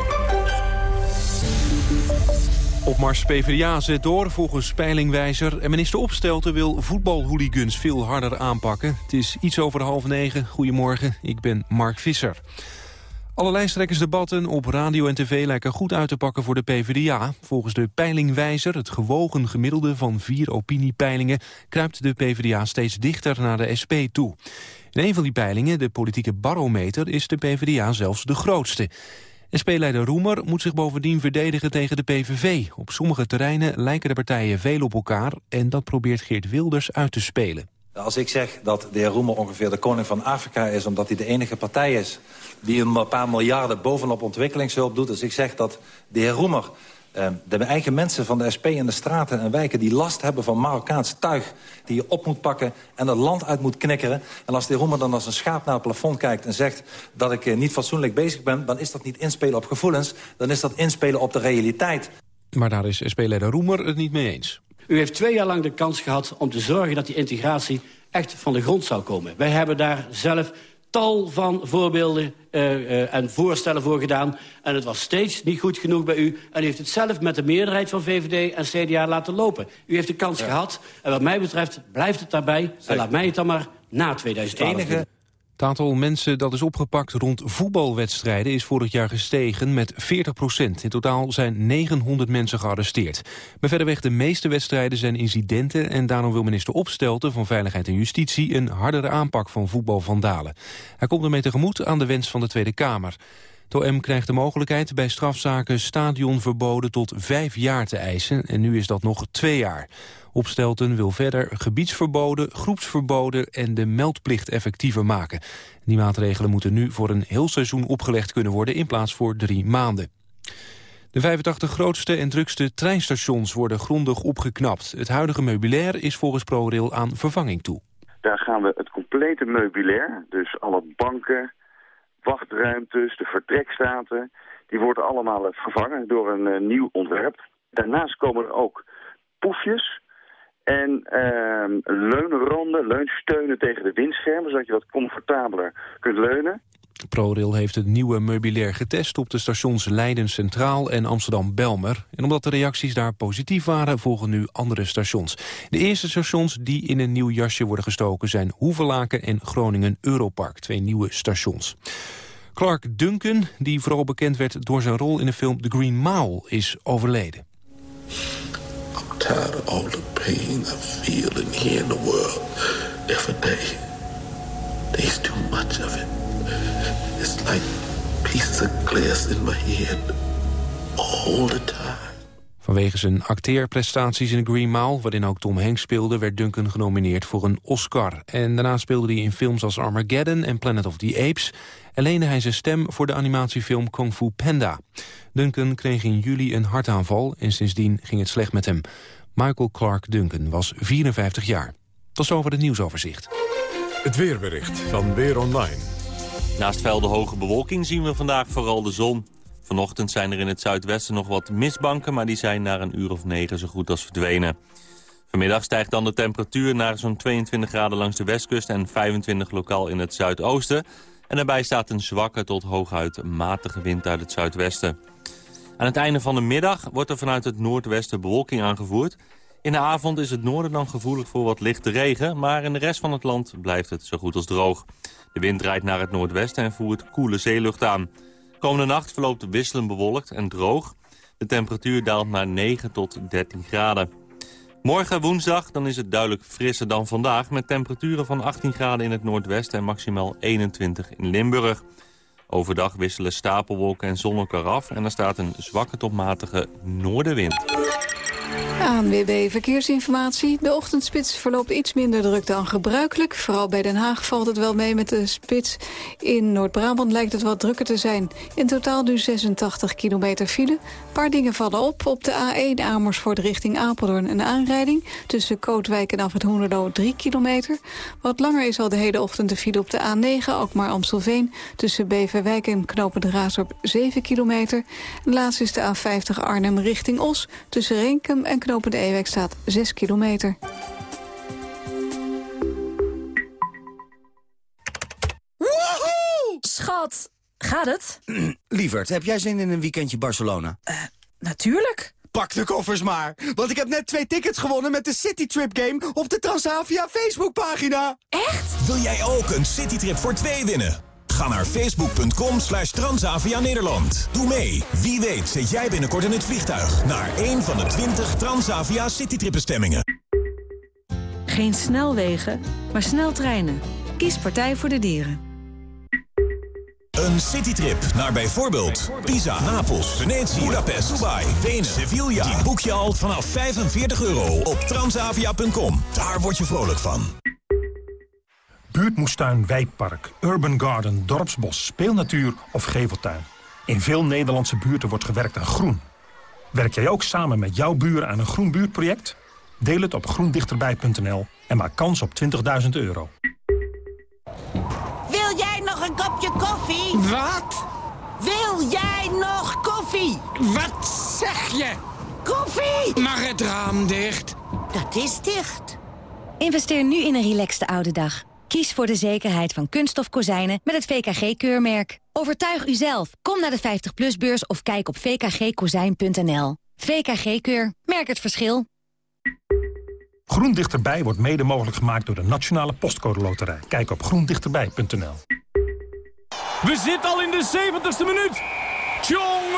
Opmars PvdA zet door volgens peilingwijzer... en minister Opstelten wil voetbalhooligans veel harder aanpakken. Het is iets over half negen. Goedemorgen, ik ben Mark Visser. Alle lijsttrekkersdebatten op radio en tv lijken goed uit te pakken voor de PvdA. Volgens de peilingwijzer, het gewogen gemiddelde van vier opiniepeilingen... kruipt de PvdA steeds dichter naar de SP toe. In een van die peilingen, de politieke barometer, is de PvdA zelfs de grootste. SP-leider Roemer moet zich bovendien verdedigen tegen de PVV. Op sommige terreinen lijken de partijen veel op elkaar... en dat probeert Geert Wilders uit te spelen. Als ik zeg dat de heer Roemer ongeveer de koning van Afrika is... omdat hij de enige partij is die een paar miljarden bovenop ontwikkelingshulp doet... als ik zeg dat de heer Roemer eh, de eigen mensen van de SP in de straten en wijken... die last hebben van Marokkaans tuig die je op moet pakken... en het land uit moet knikkeren. En als de heer Roemer dan als een schaap naar het plafond kijkt... en zegt dat ik eh, niet fatsoenlijk bezig ben... dan is dat niet inspelen op gevoelens. Dan is dat inspelen op de realiteit. Maar daar is SP-leider Roemer het niet mee eens. U heeft twee jaar lang de kans gehad om te zorgen dat die integratie echt van de grond zou komen. Wij hebben daar zelf tal van voorbeelden uh, uh, en voorstellen voor gedaan. En het was steeds niet goed genoeg bij u. En u heeft het zelf met de meerderheid van VVD en CDA laten lopen. U heeft de kans ja. gehad. En wat mij betreft blijft het daarbij. En laat mij het dan maar na 2012 enige... Het aantal mensen dat is opgepakt rond voetbalwedstrijden is vorig jaar gestegen met 40 procent. In totaal zijn 900 mensen gearresteerd. Bij verderweg de meeste wedstrijden zijn incidenten en daarom wil minister Opstelten van Veiligheid en Justitie een hardere aanpak van voetbalvandalen. Hij komt ermee tegemoet aan de wens van de Tweede Kamer. Het OM krijgt de mogelijkheid bij strafzaken stadionverboden tot vijf jaar te eisen en nu is dat nog twee jaar. Opstelten wil verder gebiedsverboden, groepsverboden en de meldplicht effectiever maken. Die maatregelen moeten nu voor een heel seizoen opgelegd kunnen worden in plaats voor drie maanden. De 85 grootste en drukste treinstations worden grondig opgeknapt. Het huidige meubilair is volgens ProRail aan vervanging toe. Daar gaan we het complete meubilair, dus alle banken, wachtruimtes, de vertrekstaten... die worden allemaal vervangen door een uh, nieuw ontwerp. Daarnaast komen er ook poefjes en uh, leunranden, leunsteunen tegen de windschermen... zodat je wat comfortabeler kunt leunen. ProRail heeft het nieuwe meubilair getest op de stations Leiden Centraal en Amsterdam-Belmer. En omdat de reacties daar positief waren, volgen nu andere stations. De eerste stations die in een nieuw jasje worden gestoken zijn Hoevelaken en Groningen Europark, twee nieuwe stations. Clark Duncan, die vooral bekend werd door zijn rol in de film The Green Mile, is overleden. I'm tired of all the pain I feel in here in the world every day. There's too much of it. It's like pieces of glass in my head all the time. Vanwege zijn acteerprestaties in Green Mile, waarin ook Tom Hanks speelde, werd Duncan genomineerd voor een Oscar. En daarna speelde hij in films als Armageddon en Planet of the Apes en leende hij zijn stem voor de animatiefilm Kung Fu Panda. Duncan kreeg in juli een hartaanval en sindsdien ging het slecht met hem. Michael Clark Duncan was 54 jaar. Tot zover het nieuwsoverzicht. Het weerbericht van Weer Online. Naast fel de hoge bewolking zien we vandaag vooral de zon. Vanochtend zijn er in het zuidwesten nog wat mistbanken... maar die zijn na een uur of negen zo goed als verdwenen. Vanmiddag stijgt dan de temperatuur naar zo'n 22 graden langs de westkust... en 25 lokaal in het zuidoosten. En daarbij staat een zwakke tot hooguit matige wind uit het zuidwesten. Aan het einde van de middag wordt er vanuit het noordwesten bewolking aangevoerd. In de avond is het noorden dan gevoelig voor wat lichte regen... maar in de rest van het land blijft het zo goed als droog. De wind draait naar het noordwesten en voert koele zeelucht aan. Komende nacht verloopt wisselend bewolkt en droog. De temperatuur daalt naar 9 tot 13 graden. Morgen woensdag dan is het duidelijk frisser dan vandaag... met temperaturen van 18 graden in het noordwesten en maximaal 21 in Limburg. Overdag wisselen stapelwolken en zon elkaar af... en er staat een zwakke tot matige noordenwind. ANWB Verkeersinformatie. De ochtendspits verloopt iets minder druk dan gebruikelijk. Vooral bij Den Haag valt het wel mee met de spits. In Noord-Brabant lijkt het wat drukker te zijn. In totaal nu 86 kilometer file. Een paar dingen vallen op. Op de A1 Amersfoort richting Apeldoorn een aanrijding. Tussen Kootwijk en Af het Hoenderloo 3 kilometer. Wat langer is al de hele ochtend de file op de A9, ook maar Amstelveen. Tussen Beverwijk en Knopen de Raasdorp 7 kilometer. En laatst is de A50 Arnhem richting Os. Tussen Renkum en Knopen de Ewijk staat 6 kilometer. Woehoe! Schat, gaat het? <clears throat> Lieverd, heb jij zin in een weekendje Barcelona? Natuurlijk. Pak de koffers maar, want ik heb net twee tickets gewonnen met de Citytrip Game op de Transavia Facebookpagina. Echt? Wil jij ook een Citytrip voor twee winnen? Ga naar facebook.com slash Transavia Nederland. Doe mee. Wie weet zit jij binnenkort in het vliegtuig... naar een van de 20 Transavia Citytrip-bestemmingen. Geen snelwegen, maar sneltreinen. Kies Partij voor de Dieren. Een citytrip naar bijvoorbeeld Pisa, Napels, Venetië, Budapest, Dubai, Wenen, Sevilla. Die boek je al vanaf 45 euro op transavia.com. Daar word je vrolijk van. Buurtmoestuin, wijkpark, urban garden, dorpsbos, speelnatuur of geveltuin. In veel Nederlandse buurten wordt gewerkt aan groen. Werk jij ook samen met jouw buren aan een groen buurtproject? Deel het op groendichterbij.nl en maak kans op 20.000 euro. Wil jij nog een kopje koffie? Wat? Wil jij nog koffie? Wat zeg je? Koffie! Mag het raam dicht? Dat is dicht. Investeer nu in een relaxte oude dag. Kies voor de zekerheid van kunststof kozijnen met het VKG-keurmerk. Overtuig uzelf. Kom naar de 50PLUS-beurs of kijk op vkgkozijn.nl. VKG-keur. Merk het verschil. Groen Dichterbij wordt mede mogelijk gemaakt door de Nationale Postcode Loterij. Kijk op groendichterbij.nl. We zitten al in de 70ste minuut. Jongen,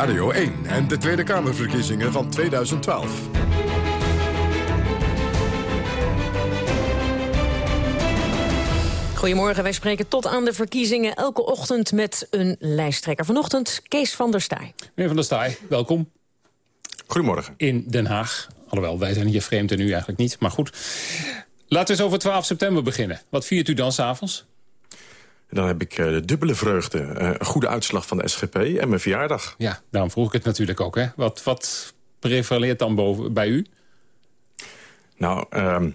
Radio 1 en de Tweede Kamerverkiezingen van 2012. Goedemorgen, wij spreken tot aan de verkiezingen elke ochtend met een lijsttrekker. Vanochtend Kees van der Staaij. Meneer van der Staaij, welkom. Goedemorgen. In Den Haag. Alhoewel, wij zijn hier vreemd en u eigenlijk niet, maar goed. Laten we eens over 12 september beginnen. Wat viert u dan s'avonds? Dan heb ik eh, de dubbele vreugde. eh, een goede uitslag van de SGP en mijn verjaardag. Ja, daarom vroeg ik het natuurlijk ook. Hè. Wat, wat prevaleert dan boven, bij u? Nou, ehm,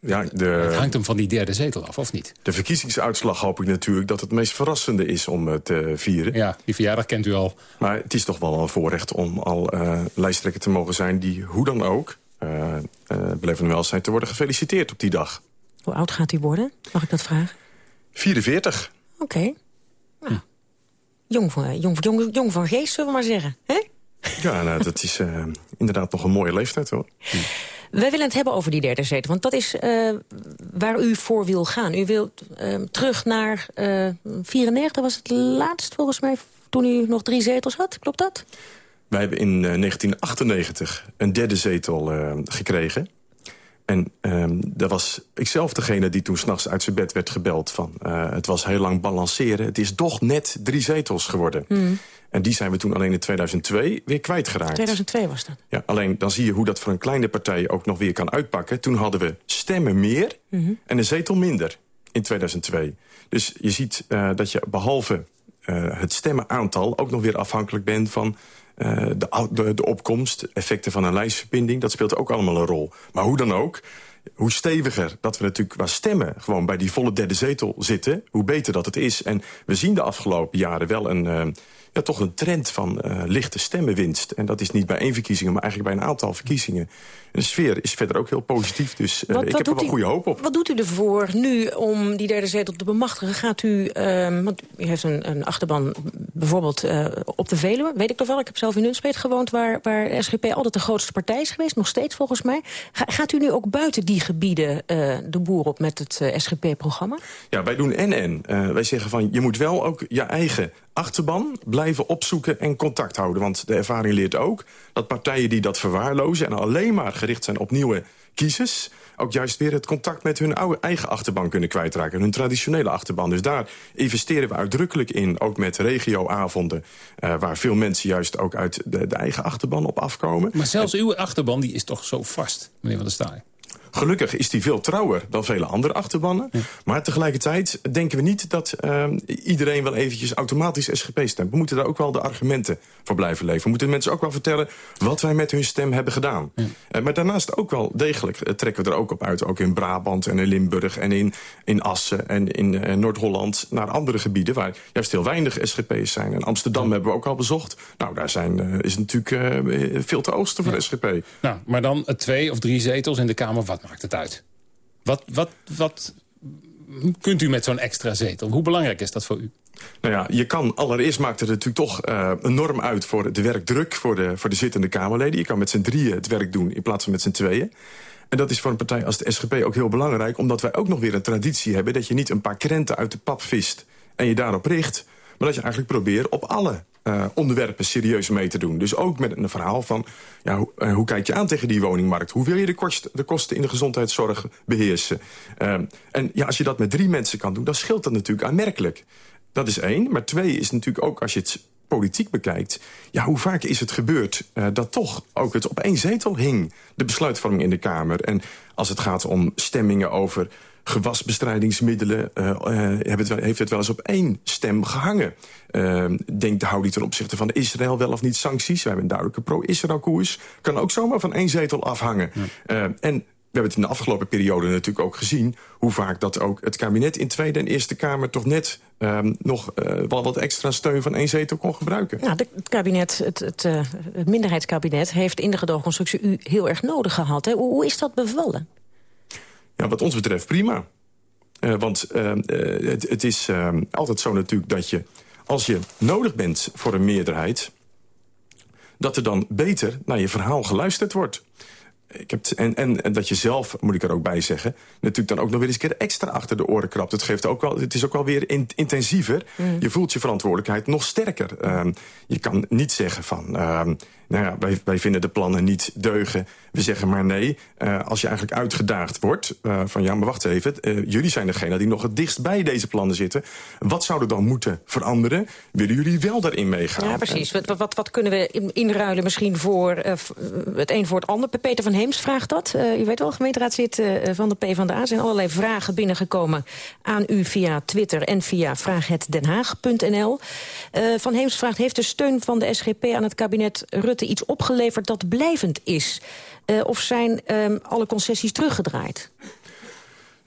ja, de... Het hangt hem van die derde zetel af, of niet? De verkiezingsuitslag hoop ik natuurlijk dat het meest verrassende is om eh, te vieren. Ja, die verjaardag kent u al. Maar het is toch wel een voorrecht om al eh, lijsttrekker te mogen zijn... die hoe dan ook uh, uh, beleven wel zijn te worden gefeliciteerd op die dag. Hoe oud gaat u worden? Mag ik dat vragen? 44. Oké. Okay. Nou, hm. jong, van, jong, jong, jong van geest, zullen we maar zeggen. He? Ja, nou, dat is uh, inderdaad nog een mooie leeftijd, hoor. Hm. Wij willen het hebben over die derde zetel, want dat is uh, waar u voor wil gaan. U wilt uh, terug naar 94, was het laatst volgens mij, toen u nog drie zetels had. Klopt dat? Wij hebben in 1998 een derde zetel gekregen. En um, dat was ikzelf degene die toen s'nachts uit zijn bed werd gebeld. Van, uh, het was heel lang balanceren. Het is toch net drie zetels geworden. Mm. En die zijn we toen alleen in 2002 weer kwijtgeraakt. 2002 was dat? Ja, alleen dan zie je hoe dat voor een kleine partij ook nog weer kan uitpakken. Toen hadden we stemmen meer mm -hmm. en een zetel minder in 2002. Dus je ziet uh, dat je behalve uh, het stemmenaantal ook nog weer afhankelijk bent van eh, de, de, de opkomst, effecten van een lijstverbinding... dat speelt ook allemaal een rol. Maar hoe dan ook, hoe steviger dat we natuurlijk qua stemmen... gewoon bij die volle derde zetel zitten, hoe beter dat het is. En we zien de afgelopen jaren wel een... Uh, ja, toch een trend van uh, lichte stemmenwinst. En dat is niet bij één verkiezing, maar eigenlijk bij een aantal verkiezingen de sfeer is verder ook heel positief. Dus uh, ik heb er wel goede hoop op. Wat doet u ervoor nu om die derde zetel te bemachtigen? Gaat u, uh, want u heeft een, een achterban bijvoorbeeld uh, op de Veluwe. Weet ik toch wel, ik heb zelf in Nunspeet gewoond... waar, waar SGP altijd de grootste partij is geweest. Nog steeds volgens mij. Ga, gaat u nu ook buiten die gebieden de boer op met het SGP-programma? Ja, wij doen en-en. wij zeggen van, je moet wel ook je eigen achterban blijven opzoeken en contact houden. Want de ervaring leert ook dat partijen die dat verwaarlozen... en alleen maar gericht zijn op nieuwe kiezers... ook juist weer het contact met hun oude, eigen achterban kunnen kwijtraken. Hun traditionele achterban. Dus daar investeren we uitdrukkelijk in. Ook met regioavonden. Uh, waar veel mensen juist ook uit de, de, eigen achterban op afkomen. Maar zelfs uw achterban die is toch zo vast, meneer Van der Staaij? Gelukkig is die veel trouwer dan vele andere achterbannen. Maar tegelijkertijd denken we niet dat uh, iedereen wel eventjes automatisch SGP stemt. We moeten daar ook wel de argumenten voor blijven leven. We moeten mensen ook wel vertellen wat wij met hun stem hebben gedaan. Ja. Uh, maar daarnaast ook wel degelijk uh, trekken we er ook op uit. Ook in Brabant en in Limburg en in, in Assen en in uh, Noord-Holland... naar andere gebieden waar juist heel weinig SGP's zijn. En Amsterdam ja. hebben we ook al bezocht. Nou, daar zijn, is natuurlijk veel te oosten voor. SGP. Nou, maar dan twee of drie zetels in de Kamer wat maakt het uit? Wat, wat, wat kunt u met zo'n extra zetel? Hoe belangrijk is dat voor u? Nou ja, je kan allereerst maakt het natuurlijk toch een norm uit voor de werkdruk voor de, voor de zittende Kamerleden. Je kan met z'n drieën het werk doen in plaats van met z'n tweeën. En dat is voor een partij als de SGP ook heel belangrijk... omdat wij ook nog weer een traditie hebben... dat je niet een paar krenten uit de pap vist en je daarop richt... maar dat je eigenlijk probeert op alle uh, onderwerpen serieus mee te doen. Dus ook met een verhaal van, ja, hoe, hoe kijk je aan tegen die woningmarkt? Hoe wil je de, de kosten in de gezondheidszorg beheersen? Uh, en ja, als je dat met drie mensen kan doen, dan scheelt dat natuurlijk aanmerkelijk. Dat is één. Maar twee is natuurlijk ook, als je het politiek bekijkt... ja, hoe vaak is het gebeurd dat toch ook het op één zetel hing... de besluitvorming in de Kamer. En als het gaat om stemmingen over gewasbestrijdingsmiddelen... Uh, uh, het, heeft het wel eens op één stem gehangen. Uh, denkt de houding ten opzichte van Israël wel of niet sancties? We hebben een duidelijke pro-Israël koers. Kan ook zomaar van één zetel afhangen. Ja. en we hebben het in de afgelopen periode natuurlijk ook gezien... hoe vaak dat ook het kabinet in Tweede en Eerste Kamer... toch net um, nog uh, wel wat extra steun van één zetel kon gebruiken. Nou, de, het kabinet, het, het, uh, het minderheidskabinet... heeft in de gedoogconstructie u heel erg nodig gehad. Hè? Hoe, hoe is dat bevallen? Ja, wat ons betreft prima. Uh, want het, het, is altijd zo natuurlijk dat je... als je nodig bent voor een meerderheid... dat er dan beter naar je verhaal geluisterd wordt ik heb en, en, en, dat je zelf, moet ik er ook bij zeggen... natuurlijk dan ook nog weer eens een keer extra achter de oren krabt. Het, geeft ook wel, het is ook wel weer in, intensiever. Mm. Je voelt je verantwoordelijkheid nog sterker. Um, je kan niet zeggen van... Um, nou ja, wij, wij vinden de plannen niet deugen. We zeggen maar nee. Uh, als je eigenlijk uitgedaagd wordt uh, van ja, maar wacht even. Uh, jullie zijn degene die nog het dichtst bij deze plannen zitten. Wat zou er dan moeten veranderen? Willen jullie wel daarin meegaan? Ja, precies. Wat, wat, wat kunnen we in, inruilen misschien voor het een voor het ander? Peter van Heems vraagt dat. u weet wel, gemeenteraadslid van de PvdA. Er zijn allerlei vragen binnengekomen aan u via Twitter en via vraaghetdenhaag.nl. van Heems vraagt, heeft de steun van de SGP aan het kabinet Rutte iets opgeleverd dat blijvend is? Uh, of zijn um, alle concessies teruggedraaid?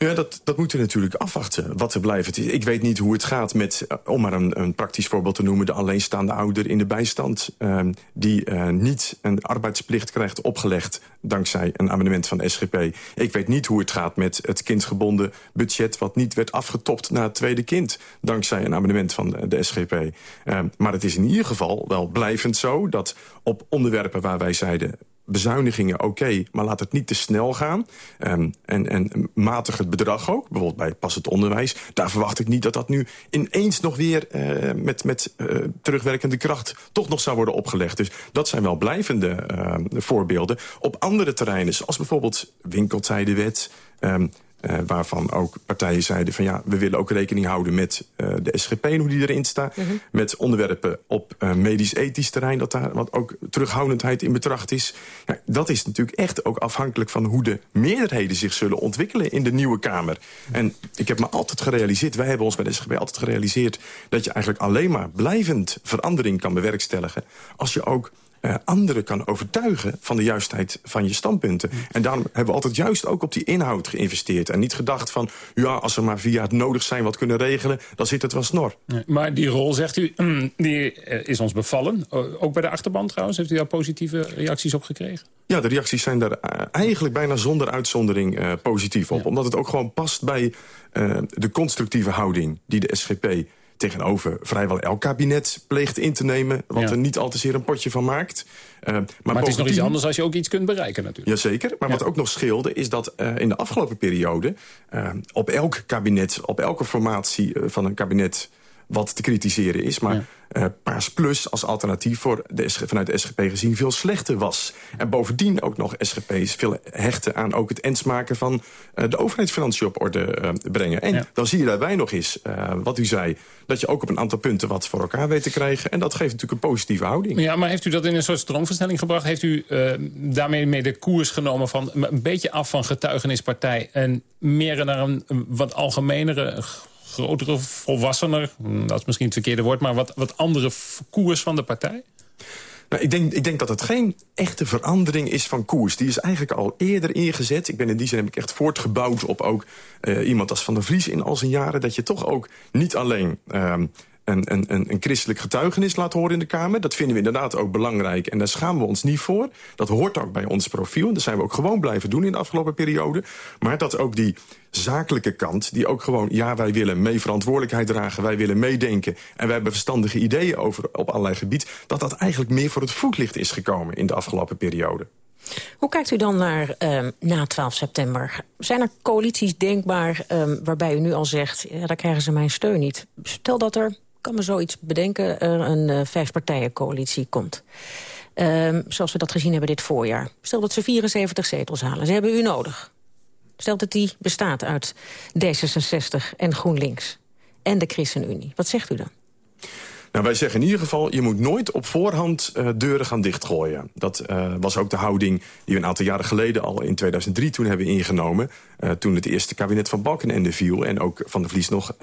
Ja, dat, dat moeten we natuurlijk afwachten, wat er blijft. Ik weet niet hoe het gaat met, eh, om maar een, een praktisch voorbeeld te noemen... de alleenstaande ouder in de bijstand... Uh, die uh, niet een arbeidsplicht krijgt opgelegd... dankzij een amendement van de SGP. Ik weet niet hoe het gaat met het kindgebonden budget... wat niet werd afgetopt na het tweede kind... dankzij een amendement van de, SGP. Uh, maar het is in ieder geval wel blijvend zo... dat op onderwerpen waar wij zeiden bezuinigingen oké, maar laat het niet te snel gaan. Um, en, en matig het bedrag ook, bijvoorbeeld bij pas het onderwijs. Daar verwacht ik niet dat dat nu ineens nog weer uh, met, met uh, terugwerkende kracht... toch nog zou worden opgelegd. Dus dat zijn wel blijvende uh, voorbeelden. Op andere terreinen, zoals bijvoorbeeld winkeltijdenwet... Um, uh, waarvan ook partijen zeiden van ja, we willen ook rekening houden met uh, de SGP en hoe die erin staat. -hmm. Met onderwerpen op uh, medisch-ethisch terrein, dat daar wat ook terughoudendheid in betracht is. Ja, dat is natuurlijk echt ook afhankelijk van hoe de meerderheden zich zullen ontwikkelen in de nieuwe Kamer. En ik heb me altijd gerealiseerd, wij hebben ons bij de SGP altijd gerealiseerd dat je eigenlijk alleen maar blijvend verandering kan bewerkstelligen als je ook uh, anderen kan overtuigen van de juistheid van je standpunten. En daarom hebben we altijd juist ook op die inhoud geïnvesteerd. En niet gedacht van, ja, als we maar via het nodig zijn wat kunnen regelen... dan zit het wel snor. maar die rol, zegt u, <clears throat> die is ons bevallen. Ook bij de achterban trouwens, heeft u daar positieve reacties op gekregen? Ja, de reacties zijn daar eigenlijk bijna zonder uitzondering uh, positief op. Omdat het ook gewoon past bij uh, de constructieve houding die de SGP tegenover vrijwel elk kabinet pleegt in te nemen... wat er niet al te zeer een potje van maakt. Uh, maar, maar het is nog iets anders als je ook iets kunt bereiken natuurlijk. Jazeker, maar wat ook nog scheelde is dat uh, in de afgelopen periode... Uh, op elk kabinet, op elke formatie van een kabinet wat te kritiseren is. Maar ja. uh, Paars Plus als alternatief voor de vanuit de SGP gezien veel slechter was. En bovendien ook nog SGP's veel hechten aan ook het ens maken van uh, de overheidsfinanciën op orde uh, brengen. En ja. dan zie je daarbij nog eens, wat u zei, dat je ook op een aantal punten wat voor elkaar weet te krijgen. En dat geeft natuurlijk een positieve houding. Ja, maar heeft u dat in een soort stroomversnelling gebracht? Heeft u daarmee mee de koers genomen van een beetje af van getuigenispartij en meer naar een wat algemenere grotere, volwassener... dat is misschien het verkeerde woord... maar wat, wat andere koers van de partij? Nou, ik, denk, ik denk dat het geen echte verandering is van koers. Die is eigenlijk al eerder ingezet. Ik ben in die zin heb ik echt voortgebouwd op ook uh, iemand als Van der Vries in al zijn jaren. Dat je toch ook niet alleen... Uh, een, een, een, christelijk getuigenis laat horen in de Kamer. Dat vinden we inderdaad ook belangrijk. En daar schamen we ons niet voor. Dat hoort ook bij ons profiel. Dat zijn we ook gewoon blijven doen in de afgelopen periode. Maar dat ook die zakelijke kant, die ook gewoon... ja, wij willen mee verantwoordelijkheid dragen, wij willen meedenken... en wij hebben verstandige ideeën over op allerlei gebied... dat dat eigenlijk meer voor het voetlicht is gekomen in de afgelopen periode. Hoe kijkt u dan naar um, na 12 september? Zijn er coalities denkbaar um, waarbij u nu al zegt... Ja, daar krijgen ze mijn steun niet? Stel dat er kan me zoiets bedenken, er een uh, vijfpartijencoalitie komt. Um, zoals we dat gezien hebben dit voorjaar. Stel dat ze 74 zetels halen. Ze hebben u nodig. Stel dat die bestaat uit D66 en GroenLinks. En de ChristenUnie. Wat zegt u dan? Nou, wij zeggen in ieder geval, je moet nooit op voorhand uh, deuren gaan dichtgooien. Dat uh, was ook de houding die we een aantal jaren geleden al in 2003 toen hebben ingenomen. Uh, toen het eerste kabinet van Balkenende viel en ook Van de Vlies nog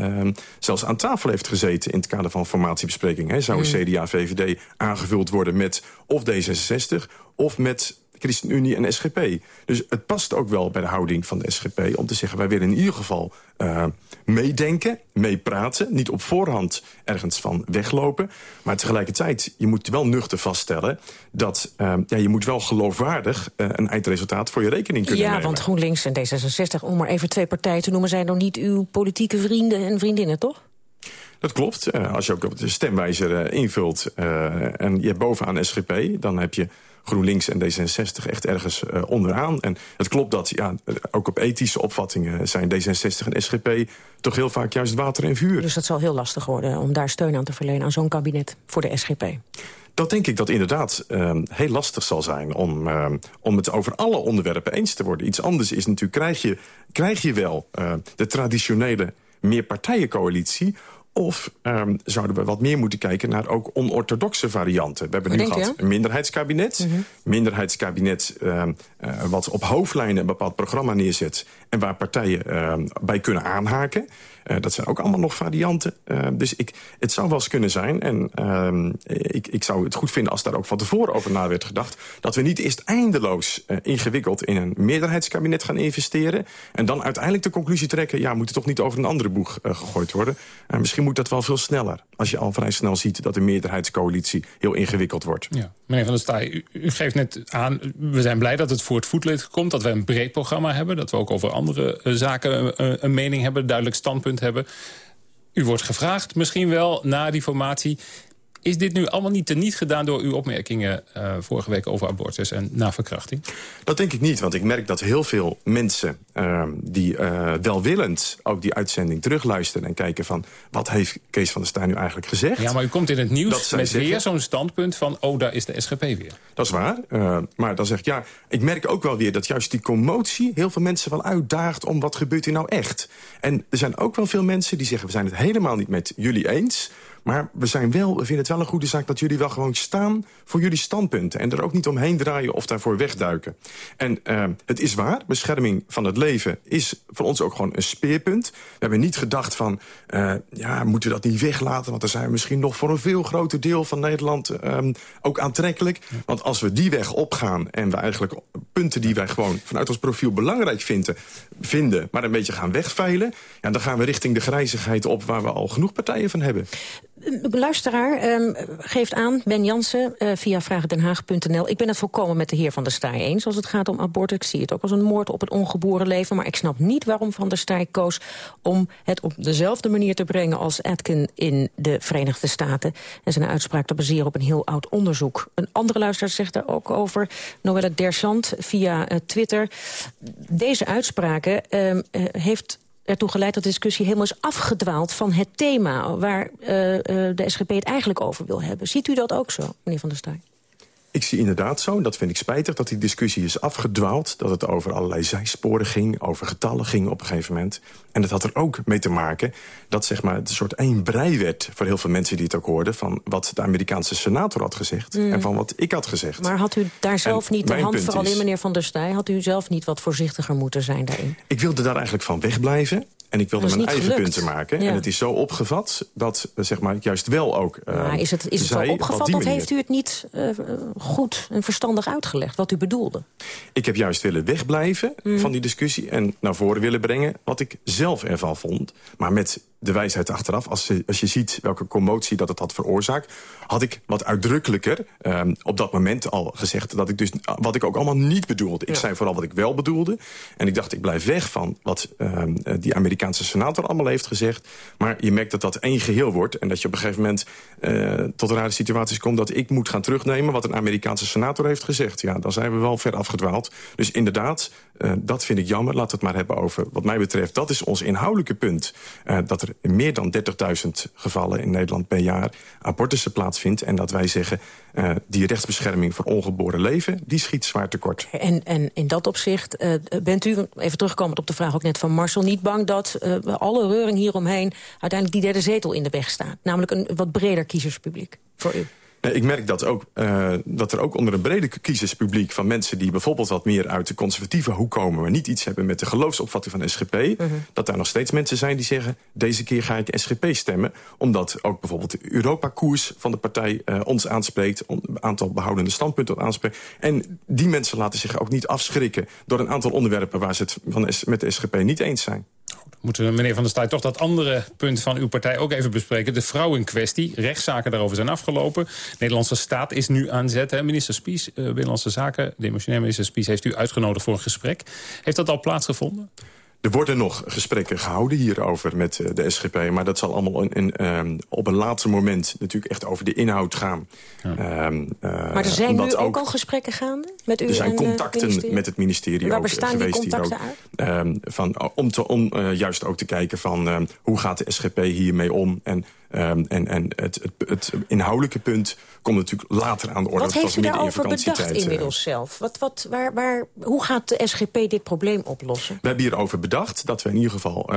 zelfs aan tafel heeft gezeten in het kader van formatiebesprekingen. Zou mm. CDA, VVD aangevuld worden met of D66 of met ChristenUnie en SGP. Dus het past ook wel bij de houding van de SGP... om te zeggen, wij willen in ieder geval uh, meedenken, meepraten... niet op voorhand ergens van weglopen. Maar tegelijkertijd, je moet wel nuchter vaststellen... dat uh, ja, je moet wel geloofwaardig uh, een eindresultaat voor je rekening kunnen ja, nemen. Ja, want GroenLinks en D66, om maar even twee partijen te noemen... zijn nog niet uw politieke vrienden en vriendinnen, toch? Dat klopt. Als je ook op de stemwijzer invult en je hebt bovenaan SGP... dan heb je GroenLinks en D66 echt ergens uh, onderaan. En het klopt dat ja, ook op ethische opvattingen zijn D66 en SGP... toch heel vaak juist water en vuur. Dus dat zal heel lastig worden om daar steun aan te verlenen... aan zo'n kabinet voor de SGP. Dat denk ik dat inderdaad uh, heel lastig zal zijn om, uh, om het over alle onderwerpen eens te worden. Iets anders is natuurlijk, krijg je, krijg je wel de traditionele meerpartijencoalitie... Of um, zouden we wat meer moeten kijken naar ook onorthodoxe varianten. We hebben nu gehad een minderheidskabinet. Mm -hmm. Minderheidskabinet uh, uh, wat op hoofdlijnen een bepaald programma neerzet... en waar partijen uh, bij kunnen aanhaken. Uh, dat zijn ook allemaal nog varianten. Uh, dus ik, het zou wel eens kunnen zijn. En uh, ik, ik zou het goed vinden als daar ook van tevoren over na werd gedacht. Dat we niet eerst eindeloos uh, ingewikkeld in een meerderheidskabinet gaan investeren. En dan uiteindelijk de conclusie trekken. Ja, moet het toch niet over een andere boeg gegooid worden. Uh, misschien moet dat wel veel sneller. Als je al vrij snel ziet dat de meerderheidscoalitie heel ingewikkeld wordt. Ja. Meneer Van der Staaij, u, geeft net aan... we zijn blij dat het voor het voetlicht komt. Dat we een breed programma hebben. Dat we ook over andere zaken een mening hebben. Duidelijk standpunt hebben. U wordt gevraagd, misschien wel, na die formatie... Is dit nu allemaal niet teniet gedaan door uw opmerkingen uh, vorige week over abortus en na verkrachting? Dat denk ik niet, want ik merk dat heel veel mensen uh, die uh, welwillend ook die uitzending terugluisteren en kijken van wat heeft Kees van der Staaij nu eigenlijk gezegd. Ja, maar u komt in het nieuws met zeggen, weer zo'n standpunt van oh, daar is de SGP weer. Dat is waar, maar dan zeg ik ja, ik merk ook wel weer dat juist die commotie heel veel mensen wel uitdaagt om wat gebeurt hier nou echt. En er zijn ook wel veel mensen die zeggen we zijn het helemaal niet met jullie eens... Maar we, zijn wel, we vinden het wel een goede zaak dat jullie wel gewoon staan voor jullie standpunten. En er ook niet omheen draaien of daarvoor wegduiken. En uh, het is waar, bescherming van het leven is voor ons ook gewoon een speerpunt. We hebben niet gedacht van, uh, ja, moeten we dat niet weglaten? Want dan zijn we misschien nog voor een veel groter deel van Nederland um, ook aantrekkelijk. Want als we die weg opgaan en we eigenlijk punten die wij gewoon vanuit ons profiel belangrijk vinden, vinden maar een beetje gaan wegveilen... Ja, dan gaan we richting de grijzigheid op waar we al genoeg partijen van hebben. Luisteraar um, geeft aan, Ben Jansen, uh, via vragendenhaag.nl... ik ben het volkomen met de heer Van der Staaij eens als het gaat om abortus. Ik zie het ook als een moord op het ongeboren leven. Maar ik snap niet waarom Van der Staaij koos om het op dezelfde manier te brengen... als Atkin in de Verenigde Staten. En zijn uitspraak te baseren op een heel oud onderzoek. Een andere luisteraar zegt er ook over, Noelle Derchant, via uh, Twitter. Deze uitspraken uh, heeft ertoe geleid dat de discussie helemaal is afgedwaald van het thema... waar uh, uh, de SGP het eigenlijk over wil hebben. Ziet u dat ook zo, meneer Van der Staaij? Ik zie inderdaad zo, dat vind ik spijtig, dat die discussie is afgedwaald. Dat het over allerlei zijsporen ging, over getallen ging op een gegeven moment. En dat had er ook mee te maken dat zeg maar, het een soort één brei werd... voor heel veel mensen die het ook hoorden... van wat de Amerikaanse senator had gezegd mm. en van wat ik had gezegd. Maar had u daar zelf en niet de hand vooral in, meneer Van der Staaij... had u zelf niet wat voorzichtiger moeten zijn daarin? Ik wilde daar eigenlijk van wegblijven. En ik wilde mijn eigen gelukt. punten maken. Ja. En het is zo opgevat dat zeg maar, juist wel ook uh, maar is het, is het zo opgevat of heeft u het niet uh, goed en verstandig uitgelegd wat u bedoelde? Ik heb juist willen wegblijven mm. van die discussie... en naar voren willen brengen wat ik zelf ervan vond. Maar met de wijsheid achteraf. Als je, als je ziet welke commotie dat het had veroorzaakt... had ik wat uitdrukkelijker um, op dat moment al gezegd... dat ik dus wat ik ook allemaal niet bedoelde. Ik ja. zei vooral wat ik wel bedoelde. En ik dacht, ik blijf weg van wat um, die Amerikaanse senator allemaal heeft gezegd. Maar je merkt dat dat één geheel wordt... en dat je op een gegeven moment uh, tot rare situaties komt... dat ik moet gaan terugnemen wat een Amerikaanse senator heeft gezegd. Ja, dan zijn we wel ver afgedwaald. Dus inderdaad, uh, dat vind ik jammer. We het maar hebben over, wat mij betreft... dat is ons inhoudelijke punt. Uh, dat er er meer dan 30.000 gevallen in Nederland per jaar abortussen plaatsvindt. En dat wij zeggen, uh, die rechtsbescherming voor ongeboren leven, die schiet zwaar tekort. En, en in dat opzicht bent u, even terugkomend op de vraag ook net van Marcel, niet bang dat alle reuring hieromheen uiteindelijk die derde zetel in de weg staat? Namelijk een wat breder kiezerspubliek voor u. Ik merk dat, ook, uh, dat er ook onder een brede kiezerspubliek... van mensen die bijvoorbeeld wat meer uit de conservatieve hoek komen... maar niet iets hebben met de geloofsopvatting van SGP... Uh -huh. dat daar nog steeds mensen zijn die zeggen... deze keer ga ik SGP stemmen. Omdat ook bijvoorbeeld de Europa-koers van de partij uh, ons aanspreekt... een aantal behoudende standpunten aanspreekt. En die mensen laten zich ook niet afschrikken... door een aantal onderwerpen waar ze het van met de SGP niet eens zijn. Goed, moeten we, meneer Van der Staaij, toch dat andere punt van uw partij ook even bespreken. De vrouwenkwestie. Rechtszaken daarover zijn afgelopen. De Nederlandse staat is nu aan zet. Hè? Minister Spies, uh, Binnenlandse Zaken, de emotionele minister Spies... heeft u uitgenodigd voor een gesprek. Heeft dat al plaatsgevonden? Er worden nog gesprekken gehouden hierover met de SGP. Maar dat zal allemaal in, in, um, op een later moment natuurlijk echt over de inhoud gaan. Ja. Um, uh, maar er zijn nu ook, ook, al gesprekken gaande met u Er zijn en, contacten met het ministerie Waar ook bestaan geweest. die contacten hier ook, um, van, om te, om uh, juist ook te kijken van hoe gaat de SGP hiermee om... En, Um, en en het, het, het, inhoudelijke punt komt natuurlijk later aan de orde. Wat heeft u daarover bedacht inmiddels zelf? Wat, wat, waar, waar, hoe gaat de SGP dit probleem oplossen? We hebben hierover bedacht dat we in ieder geval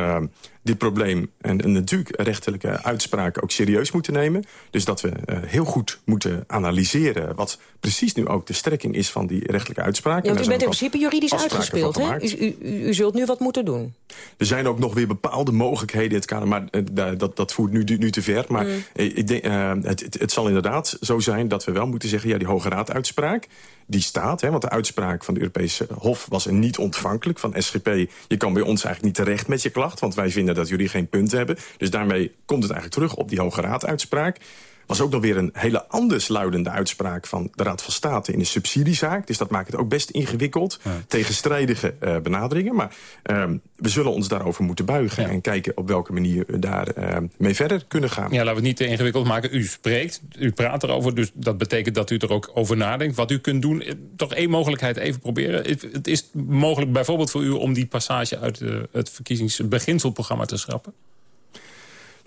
dit probleem... en, en natuurlijk rechterlijke uitspraken ook serieus moeten nemen. Dus dat we uh, heel goed moeten analyseren... wat precies nu ook de strekking is van die rechtelijke uitspraken. Ja, want u bent in principe juridisch uitgespeeld, hè? U, u, u, zult nu wat moeten doen. Er zijn ook nog weer bepaalde mogelijkheden in het kader... maar uh, dat, dat voert nu, nu te ver. Maar mm. ik denk, uh, het, het, het zal inderdaad zo zijn dat we wel moeten zeggen... ja, die Hoge Raad-uitspraak, die staat. Hè, want de uitspraak van de Europese Hof was niet ontvankelijk. Van SGP, je kan bij ons eigenlijk niet terecht met je klacht... want wij vinden dat jullie geen punten hebben. Dus daarmee komt het eigenlijk terug op die Hoge Raad-uitspraak was ook nog weer een hele anders luidende uitspraak van de Raad van State in een subsidiezaak. Dus dat maakt het ook best ingewikkeld. Ja. Tegenstrijdige uh, benaderingen. Maar uh, we zullen ons daarover moeten buigen. Ja. En kijken op welke manier we daar uh, mee verder kunnen gaan. Ja, laten we het niet te ingewikkeld maken. U spreekt, u praat erover. Dus dat betekent dat u er ook over nadenkt. Wat u kunt doen, toch één mogelijkheid even proberen. Het is mogelijk bijvoorbeeld voor u om die passage uit het verkiezingsbeginselprogramma te schrappen?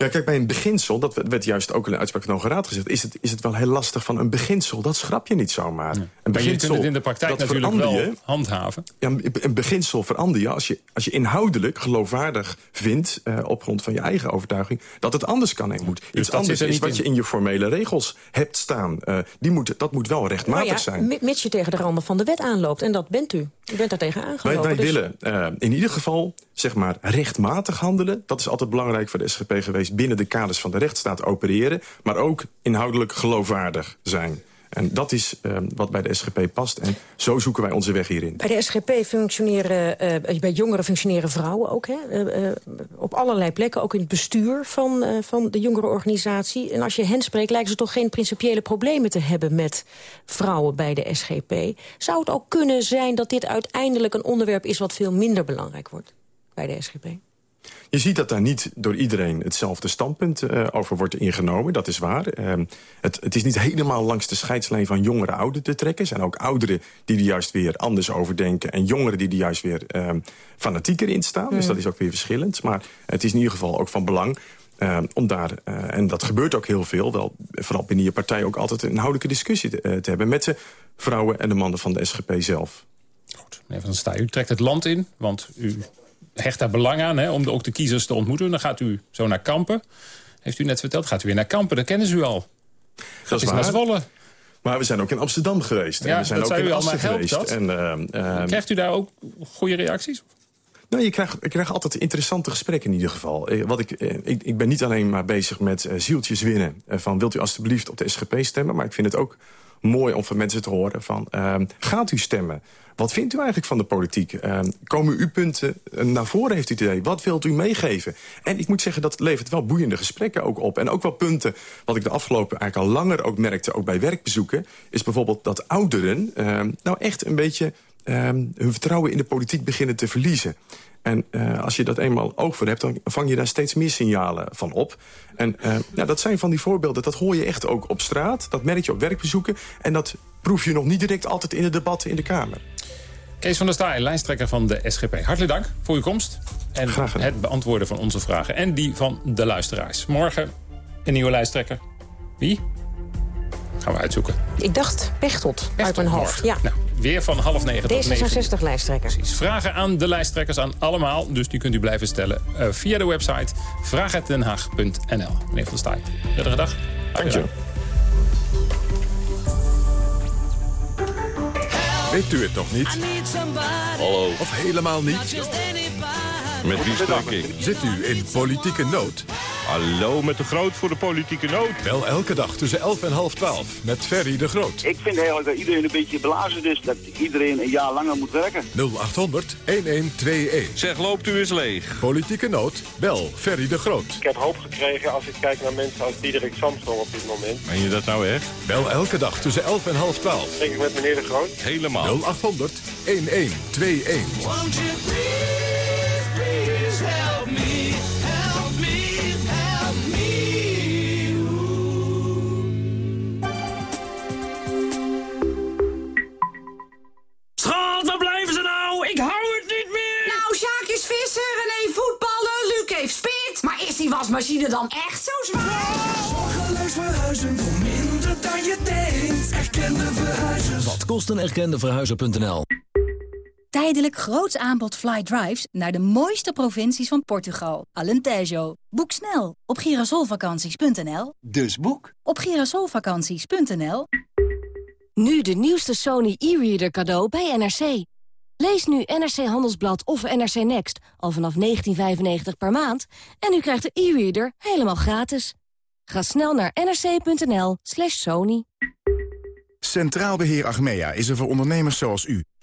Ja, kijk, bij een beginsel, dat werd juist ook in de uitspraak van de Hoge Raad gezegd... Is het, is het wel heel lastig van een beginsel. Dat schrap je niet zomaar. Een Maar je beginsel, kunt het in de praktijk natuurlijk wel handhaven. Ja, een beginsel verander je als je, als je inhoudelijk geloofwaardig vindt... eh, op grond van je eigen overtuiging, dat het anders kan en moet. Iets dat anders er is niet wat in. je in je formele regels hebt staan. Eh, die moet, dat moet wel rechtmatig Maar ja, zijn. mi- mits je tegen de randen van de wet aanloopt. En dat bent u. U bent daar tegen Wij, aangelopen. wij dus- willen eh, in ieder geval zeg maar, rechtmatig handelen. Dat is altijd belangrijk voor de SGP geweest. Binnen de kaders van de rechtsstaat opereren. Maar ook inhoudelijk geloofwaardig zijn. En dat is eh, wat bij de SGP past. En zo zoeken wij onze weg hierin. Bij de SGP functioneren, eh, bij jongeren functioneren vrouwen ook. Hè? Eh, eh, op allerlei plekken, ook in het bestuur van, van de jongerenorganisatie. En als je hen spreekt, lijken ze toch geen principiële problemen te hebben... met vrouwen bij de SGP. Zou het ook kunnen zijn dat dit uiteindelijk een onderwerp is... wat veel minder belangrijk wordt bij de SGP? Je ziet dat daar niet door iedereen hetzelfde standpunt eh, over wordt ingenomen. Dat is waar. Ehm, het, het is niet helemaal langs de scheidslijn van jongeren ouderen te trekken. Er zijn ook ouderen die er juist weer anders over denken... en jongeren die er juist weer ehm, fanatieker in staan. Dus Hmm. dat is ook weer verschillend. Maar het is in ieder geval ook van belang... ehm, om daar, eh, en dat gebeurt ook heel veel... wel vooral binnen je partij ook altijd een inhoudelijke discussie te, eh, te hebben... met de vrouwen en de mannen van de SGP zelf. Meneer Van Staaij, u trekt het land in, want u hecht daar belang aan... Hè, om de- ook de kiezers te ontmoeten. Dan gaat u zo naar Kampen. Heeft u net verteld, gaat u weer naar Kampen. Dat kennen ze u al. Dat is naar Zwolle. Maar we zijn ook in Amsterdam geweest. Ja, en we zijn dat ook in Assen helpt geweest. En, ehm, ehm, Krijgt u daar ook goede reacties? Nou, je krijgt, je krijgt altijd interessante gesprekken in ieder geval. Eh, Wat ik, eh, ik, ik ben niet alleen maar bezig met eh, zieltjes winnen. van wilt u alstublieft op de SGP stemmen? Maar ik vind het ook mooi om van mensen te horen van... ehm, gaat u stemmen? Wat vindt u eigenlijk van de politiek? Ehm, komen uw punten eh, naar voren, heeft u het idee? Wat wilt u meegeven? En ik moet zeggen, dat levert wel boeiende gesprekken ook op. En ook wel punten, wat ik de afgelopen eigenlijk al langer ook merkte... ook bij werkbezoeken, is bijvoorbeeld dat ouderen... ehm, nou echt een beetje hun vertrouwen in de politiek beginnen te verliezen. En eh, als je dat eenmaal oog voor hebt, dan vang je daar steeds meer signalen van op. En eh, ja, dat zijn van die voorbeelden, dat hoor je echt ook op straat. Dat merk je op werkbezoeken. En dat proef je nog niet direct altijd in de debatten in de Kamer. Kees van der Staaij, lijsttrekker van de SGP. Hartelijk dank voor uw komst. En het beantwoorden van onze vragen. En die van de luisteraars. Morgen een nieuwe lijsttrekker. Wie? Gaan we uitzoeken. Ik dacht Pechtold, uit mijn hoofd. Morgen. Ja. Nou, weer van half negen tot negen. uur. D66-lijsttrekker. Precies. Vragen aan de lijsttrekkers, aan allemaal. Dus die kunt u blijven stellen eh, via de website vraaghetdenhaag.nl. Meneer Van Staaij, prettige dag. Dank je. Weet u het nog niet? Hallo. Of helemaal niet? Met wie spreek ik? Zit u in politieke nood? Hallo, met de Groot voor de politieke nood. Wel elke dag tussen 11 en half 12 met Ferry de Groot. Ik vind eigenlijk dat iedereen een beetje blazen is. Dat iedereen een jaar langer moet werken. 0800 1121. Zeg, loopt u eens leeg. Politieke nood? Bel Ferry de Groot. Ik heb hoop gekregen als ik kijk naar mensen als Diederik Samsung op dit moment. Meen je dat nou echt? Bel elke dag tussen 11 en half 12. Spreek ik met meneer De Groot? Helemaal. 0800 1121. help me, voetballen, Luc heeft spit. Maar is die wasmachine dan echt zo zwaar? Zorgeloos verhuizen voor minder dan je denkt. Erkende verhuizers. Wat kost een erkende verhuizer.nl? Tijdelijk groots aanbod fly drives naar de mooiste provincies van Portugal. Alentejo. Boek snel op girasolvakanties.nl. Dus boek. Op girasolvakanties.nl. Nu de nieuwste Sony e-reader cadeau bij NRC. Lees nu NRC Handelsblad of NRC Next al vanaf 19,95 per maand... en u krijgt de e-reader helemaal gratis. Ga snel naar nrc.nl slash sony. Centraal Beheer Achmea is er voor ondernemers zoals u.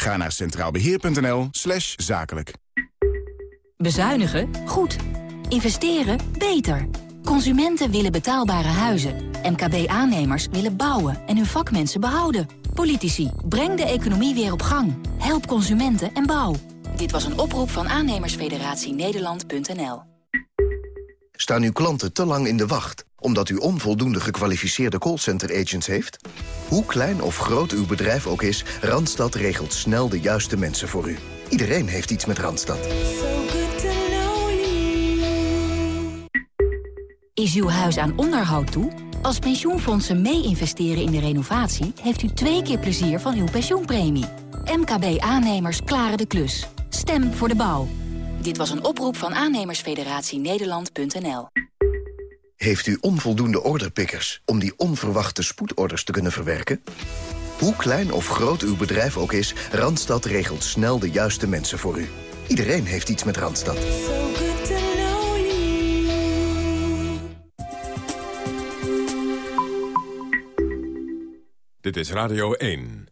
Ga naar centraalbeheer.nl slash zakelijk. Bezuinigen? Goed. Investeren? Beter. Consumenten willen betaalbare huizen. MKB-aannemers willen bouwen en hun vakmensen behouden. Politici, breng de economie weer op gang. Help consumenten en bouw. Dit was een oproep van aannemersfederatie Nederland.nl. Staan uw klanten te lang in de wacht omdat u onvoldoende gekwalificeerde callcenter-agents heeft? Hoe klein of groot uw bedrijf ook is, Randstad regelt snel de juiste mensen voor u. Iedereen heeft iets met Randstad. Is uw huis aan onderhoud toe? Als pensioenfondsen mee investeren in de renovatie... heeft u twee keer plezier van uw pensioenpremie. MKB-aannemers klaren de klus. Stem voor de bouw. Dit was een oproep van aannemersfederatie Nederland.nl. Heeft u onvoldoende orderpickers om die onverwachte spoedorders te kunnen verwerken? Hoe klein of groot uw bedrijf ook is, Randstad regelt snel de juiste mensen voor u. Iedereen heeft iets met Randstad. Dit is Radio 1.